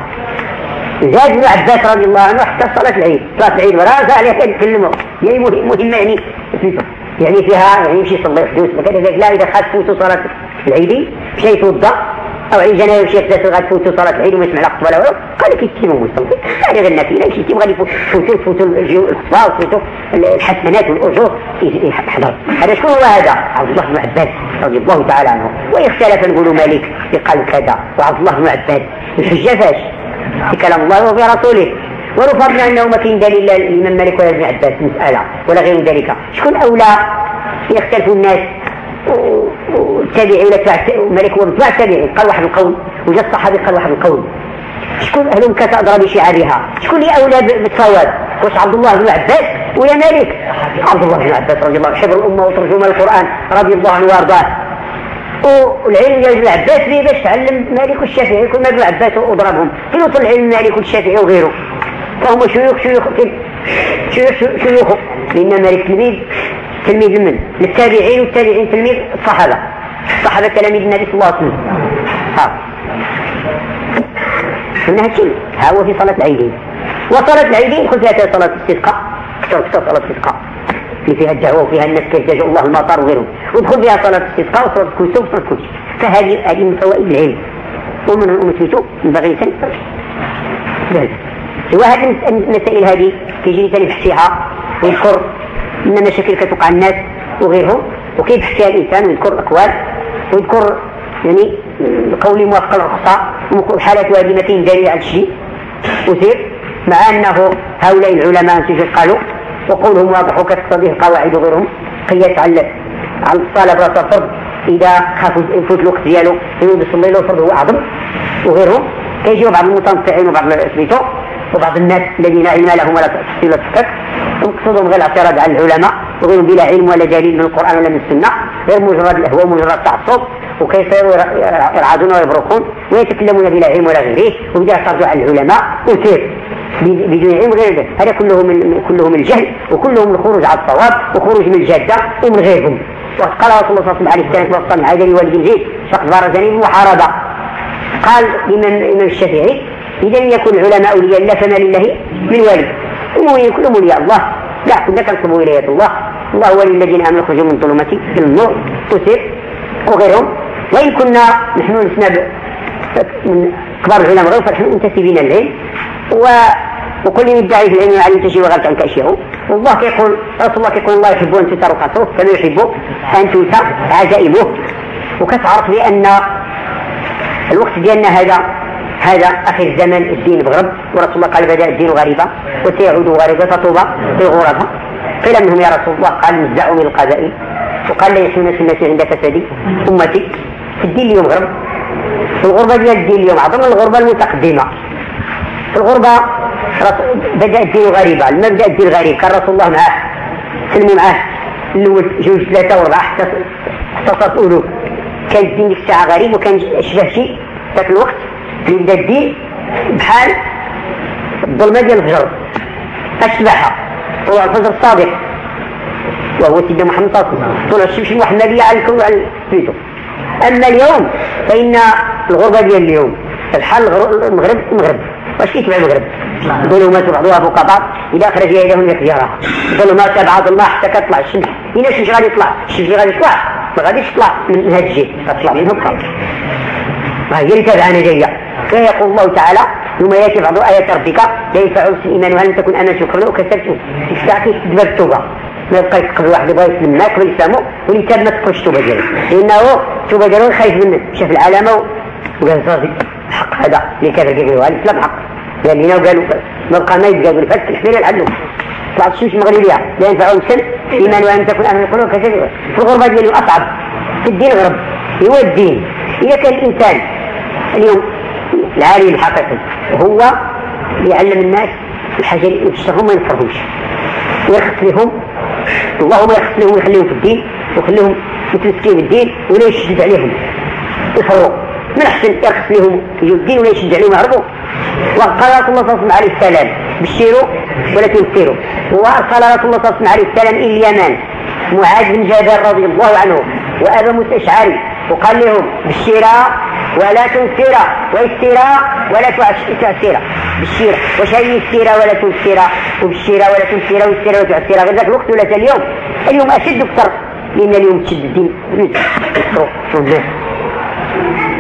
زاد ابن عباس رضي الله عنه حتى صلاة العيد. صلاة العيد وراه عليها كيتكلموا يعني مهمة يعني يعني فيها يعني يمشي يصلي حدوث وكذا لا إذا خاف فوتوا صلاة العيد. مشى يتوضأ أو عين جنايه وشي ثلاثة غادي تفوتوا صلاه العيد وما يسمع لا خطبه لا والو قال لك يتيموا ويصلي هذه غير النافلة مشيتي غادي تفوتوا تفوتوا الخطبه وتفوتوا الحسنات والأجور. يحضر هذا شكون هو هذا؟ عبد الله بن عباس رضي الله تعالى عنه. واختلف نقولوا مالك قال كذا. وعبد الله بن عباس. الحجة فاش؟ في كلام الله وفي رسوله. ورفضنا أنه ما كاين دليل لا الإمام مالك ولا ابن عباس. مسألة. ولا غير ذلك. شكون أولى؟ يختلف الناس. والتابعي ولا ملك هو بتبع التابعي قال واحد القول وجاء الصحابي قال واحد القول شكون أهل مكة اضرب بشعارها؟ شكون اللي أولى بالصواب؟ واش عبد الله بن عباس ولا مالك عبد الله بن عباس رضي الله حفظ الأمة وترجمة القرآن رضي الله عنه وأرضاه. والعلم ديال ابن عباس باش تعلم مالك والشافعي كل ما ابن عباس وضربهم فين العلم مالك والشافعي وغيره. فهم شيوخ شيوخ شيوخ شيوخ لأن مالك تلميذ تلميذ من للتابعين والتابعين تلميذ الصحابة الصحابة تلاميذ النبي صلى الله عليه وسلم. ها. قلنا ها هو في صلاة العيدين. وصلاة العيدين قلت فيها صلاة الاستسقاء كثر كثر صلاة الاستسقاء اللي فيها الدعوة وفيها الناس كيحتاج الله المطر وغيرهم. ودخل فيها صلاة الاستسقاء وصلاة الكسوف وصلاة الكسوف فهذه هذه من فوائد العلم ومن أمثلته ينبغي الإنسان وهذه المسائل هذه كيجي الإنسان يبحث ويذكر من مشاكل كتوقع الناس وغيرهم وكيف حكى الإنسان ويذكر أقوال ويذكر يعني قول موافق الرخصة وحالات كاين دليل على الشيء. وسير مع أنه هؤلاء العلماء كيف قالوا وقولهم واضح وكتقتضيه القواعد وغيرهم قياس على على الصلاة براس الفرض إذا خافوا يفوت الوقت ديالو يصلي له الفرض هو أعظم. وغيرهم كيجيو بعض المتنطعين وبعض الاسبيتو وبعض الناس الذين علم لهم ولا تحصيل تفكك ومقصودهم غير الاعتراض على العلماء وغير بلا علم ولا دليل من القرآن ولا من السنة غير مجرد الهوى مجرد تعصب وكيصيروا يرعدون ويبركون ويتكلمون بلا علم ولا غيره وبدا يعترضوا على العلماء وكيف بدون علم غير هذا كله من كله من الجهل وكله من الخروج على الصواب وخروج من الجادة ومن غيرهم. وقد قال رسول الله صلى الله عليه وسلم وصل مع ذلك الجيد فقد بارزني المحاربة. قال الامام الشافعي إذا يكون العلماء اولياء الله فما لله من المؤمنين كلهم اولياء الله. لا كنا كنصبوا ولاية الله. الله ولي الذين امنوا يخرجوا من ظلمات إلى النور تسير وغيرهم. وإن كنا نحن نسنى من كبار العلماء غير فنحن منتسبين للعلم. و وكل يدعي في العلم علم تشي وغلط عنك اشياء والله كيقول رسول الله كيقول الله يحب أن تتر رخصه كما يحب أن تؤتى عزائمه وكتعرف بأن الوقت ديالنا هذا هذا اخر الزمن الدين بغرب ورسول الله قال بدأ الدين غريبا وسيعود غريبا فطوبى في غربا قيل منهم يا رسول الله قال نزعوا من القبائل. وقال لا يحسن الناس عند فساد أمتي في الدين اليوم غرب. الغربة ديال الدين اليوم عظم الغربة المتقدمة. في الغربة بدأ الدين غريبا لما بدأ الدين غريب كان رسول الله معاه سلموا معاه. الأول جوج ثلاثة وأربعة حتى ألوف كان الدين ديك الساعة غريب وكان أشبه شيء ذاك الوقت. بدا الدين بحال الظلمة ديال الفجر أشبهها هو الفجر الصادق. وهو سيدنا محمد صلى الله عليه وسلم. طلع الشمس المحمدية على الكون وعلى الفيتو أما اليوم فإن الغربة ديال اليوم الحال المغرب المغرب واش كيتبع المغرب؟ ظلمات بعضها فوق بعض. إذا خرج يدهم يخجرها ظلمات تبع ظلمة حتى كتطلع الشمس. هنا الشمس غادي يطلع. الشمس غادي يطلع ما غاديش تطلع من هذا الجهة. تطلع من هكا اللي تابعنا جاية. فيقول الله تعالى ثم يأتي بعض آيات ربك لا ينفع الايمان وهل لم تكن امنت قبل وكسبت. الساعة تدبر التوبه ما يبقى يتقبل واحد يبغى يسلم معك يقبل اسلامه والانسان ما تقبلش التوبه ديالو لأنه التوبه ديالو خايف منه شاف العلامة وقال صافي حق هذا. اللي كافر كيقولوا الإسلام حق. قال لنا وقالوا ما بقى ما يقول فك الحمير العدو طلعت الشمس مغربيه لا ينفع الانسان إيمان وان تكون امن القلوب كثير في الغربة ديالو أصعب. في الدين غرب هو الدين. اذا كان الإنسان. اليوم العالم الحقيقي هو يعلم الناس الحاجة اللي يشتغلوا ما ينفرهمش ويرخص لهم اللهم يرخص لهم ويخليهم في الدين ويخليهم متمسكين بالدين ولا يشدد عليهم. يفروا من أحسن يرخص لهم يجوا الدين ولا يشد عليهم يعرفوا؟ وقال رسول الله صلى الله عليه وسلم بشروا ولا تنفروا. وارسل رسول الله صلى الله عليه وسلم اليمن معاذ بن جابر رضي الله عنه وأبا موسى الأشعري. وقال لهم بالشراء ولا تنسرا والسراء ولا تعسرا بالشراء. وش هي السيرة ولا تنسرا وبالشراء ولا والسيرة ولا تعسرا غير ذاك الوقت ولا اليوم. اليوم أشد أكثر. لأن اليوم تشد الدين.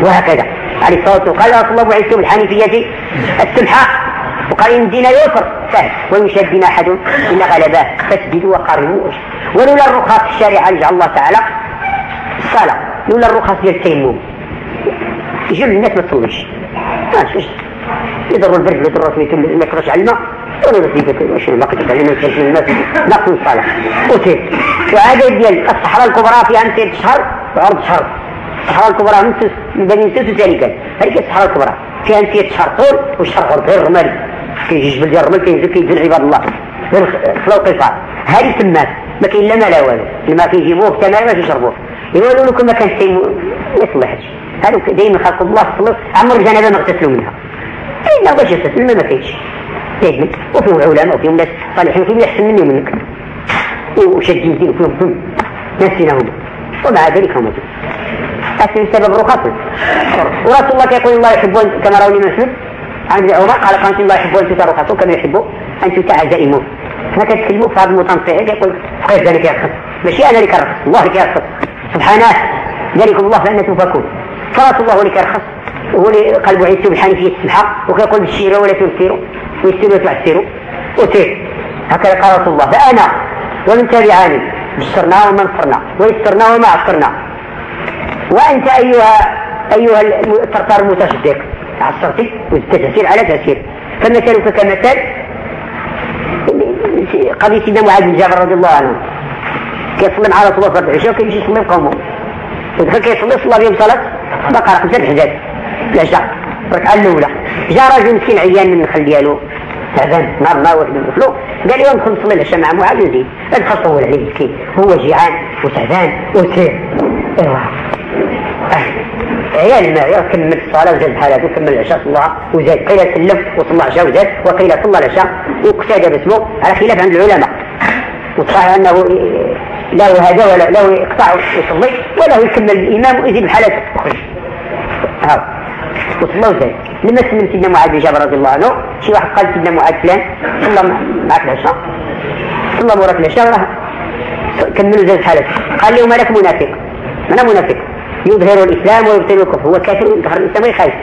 وهكذا. عليه الصلاة والسلام. قال رسول الله بعثتم الحنيفية السمحة. وقال إن الدين يسر. سهل. وإن شد الدين أحد إلا غلباه فاسجدوا وقاربوا ولولا الرخص الشارعة جعل الله تعالى. الصلاة لولا الرخص ديال التيمم يجيب الناس ما تصليش يضروا البرد يضروا سميتو ما يكرهش على الماء ولا نصيبة واش باقي تعلم الناس ناقص الصلاة وتيت وهذا ديال الصحراء الكبرى فيها 200 شهر وعرض شهر. الصحراء الكبرى من بني سوس وسالكان هذيك الصحراء الكبرى. فيها 200 شهر طول وشهر غرب غير الرمال. كيجي جبل ديال الرمال كينزل كينزل عباد الله. خلاو قصار هذه تمات ما كاين لا ما لا والو. الماء كيجيبوه كما ما كيشربوه يقولوا لكم ما كان شيء ما يصلحش هذا دائما خلق الله خلص عمر الجنابه ما اغتسلوا منها الا باش يغتسل ما كاينش دائما وفيهم علماء وفيهم ناس صالحين وفيهم أحسن مني ومنك. وشادين الدين وفيهم ناس فينهم ومع ذلك هم أسلم سبب رخص ورسول الله يقول الله يحب كما روى مسلم عن ابن عمر قال قال الله يحب أن تؤتى رخصه كما يحب أن تؤتى عزائمه ما كتكلموا في هذا المتنصعين يقول غير ذلك يرخص ماشي أنا اللي كرخص الله اللي كيرخص سبحانه ذلك الله فأنا توفكون فرات الله اللي كيرخص وهو اللي قلبه عيسو بالحنيفية السمحة وكيقول بالشيرة ولا تنسيروا ويسيروا وتعسيروا وتير هكذا قال رسول الله. فأنا ومن تابعاني بشرنا وما نصرنا ويسرنا وما عسرنا وأنت أيها أيها الترتار المتصدق عصرتك والتأثير على تأثير. فمثلك كمثل قضية سيدنا معاذ بن جابر رضي الله عنه. كيصلي مع رسول الله عليه وسلم وكيمشي يصلي بقومه ودخل كيصلي صلى بهم صلاة بقرة خمسة الحجاج العشاء الركعة الأولى. جاء راجل مسكين عيان من الخل ديالو. تعبان. نهار نهار واحد من الفلو قال لي ندخل نصلي العشاء مع معاذ ونزيد ادخل طول عليه مسكين هو جيعان وتعبان وسير ايوا عيال ما كمل الصلاة وزاد حالته وكمل العشاء صلى وزاد. قيل سلم وصلى العشاء وزاد وقيل صلى العشاء واقتدى باسمه على خلاف عند العلماء. وصحيح أنه لا هذا ولا لا يقطع ويصلي ولا يكمل الإمام ويزيد بحالته ها. وصلى وزاد لما سلم سيدنا معاذ بن جبل رضي الله عنه شي واحد قال سيدنا معاذ فلان صلى معك العشاء. صلى مرات العشاء كملوا زاد حالته قال له مالك منافق. أنا منافق. يظهر الإسلام ويبطل الكفر. هو كافر يظهر الإسلام ويخايف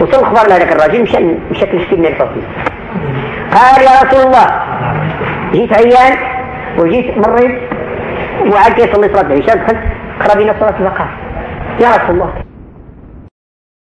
وصل الخبر لهذاك الرجل مشى مشى سيدنا الفصل قال يا رسول الله جيت عيان وجيت مريض. وعاد يصلي صلاة العشاء دخلت قرا بنا صلاة البقاء يا رسول الله.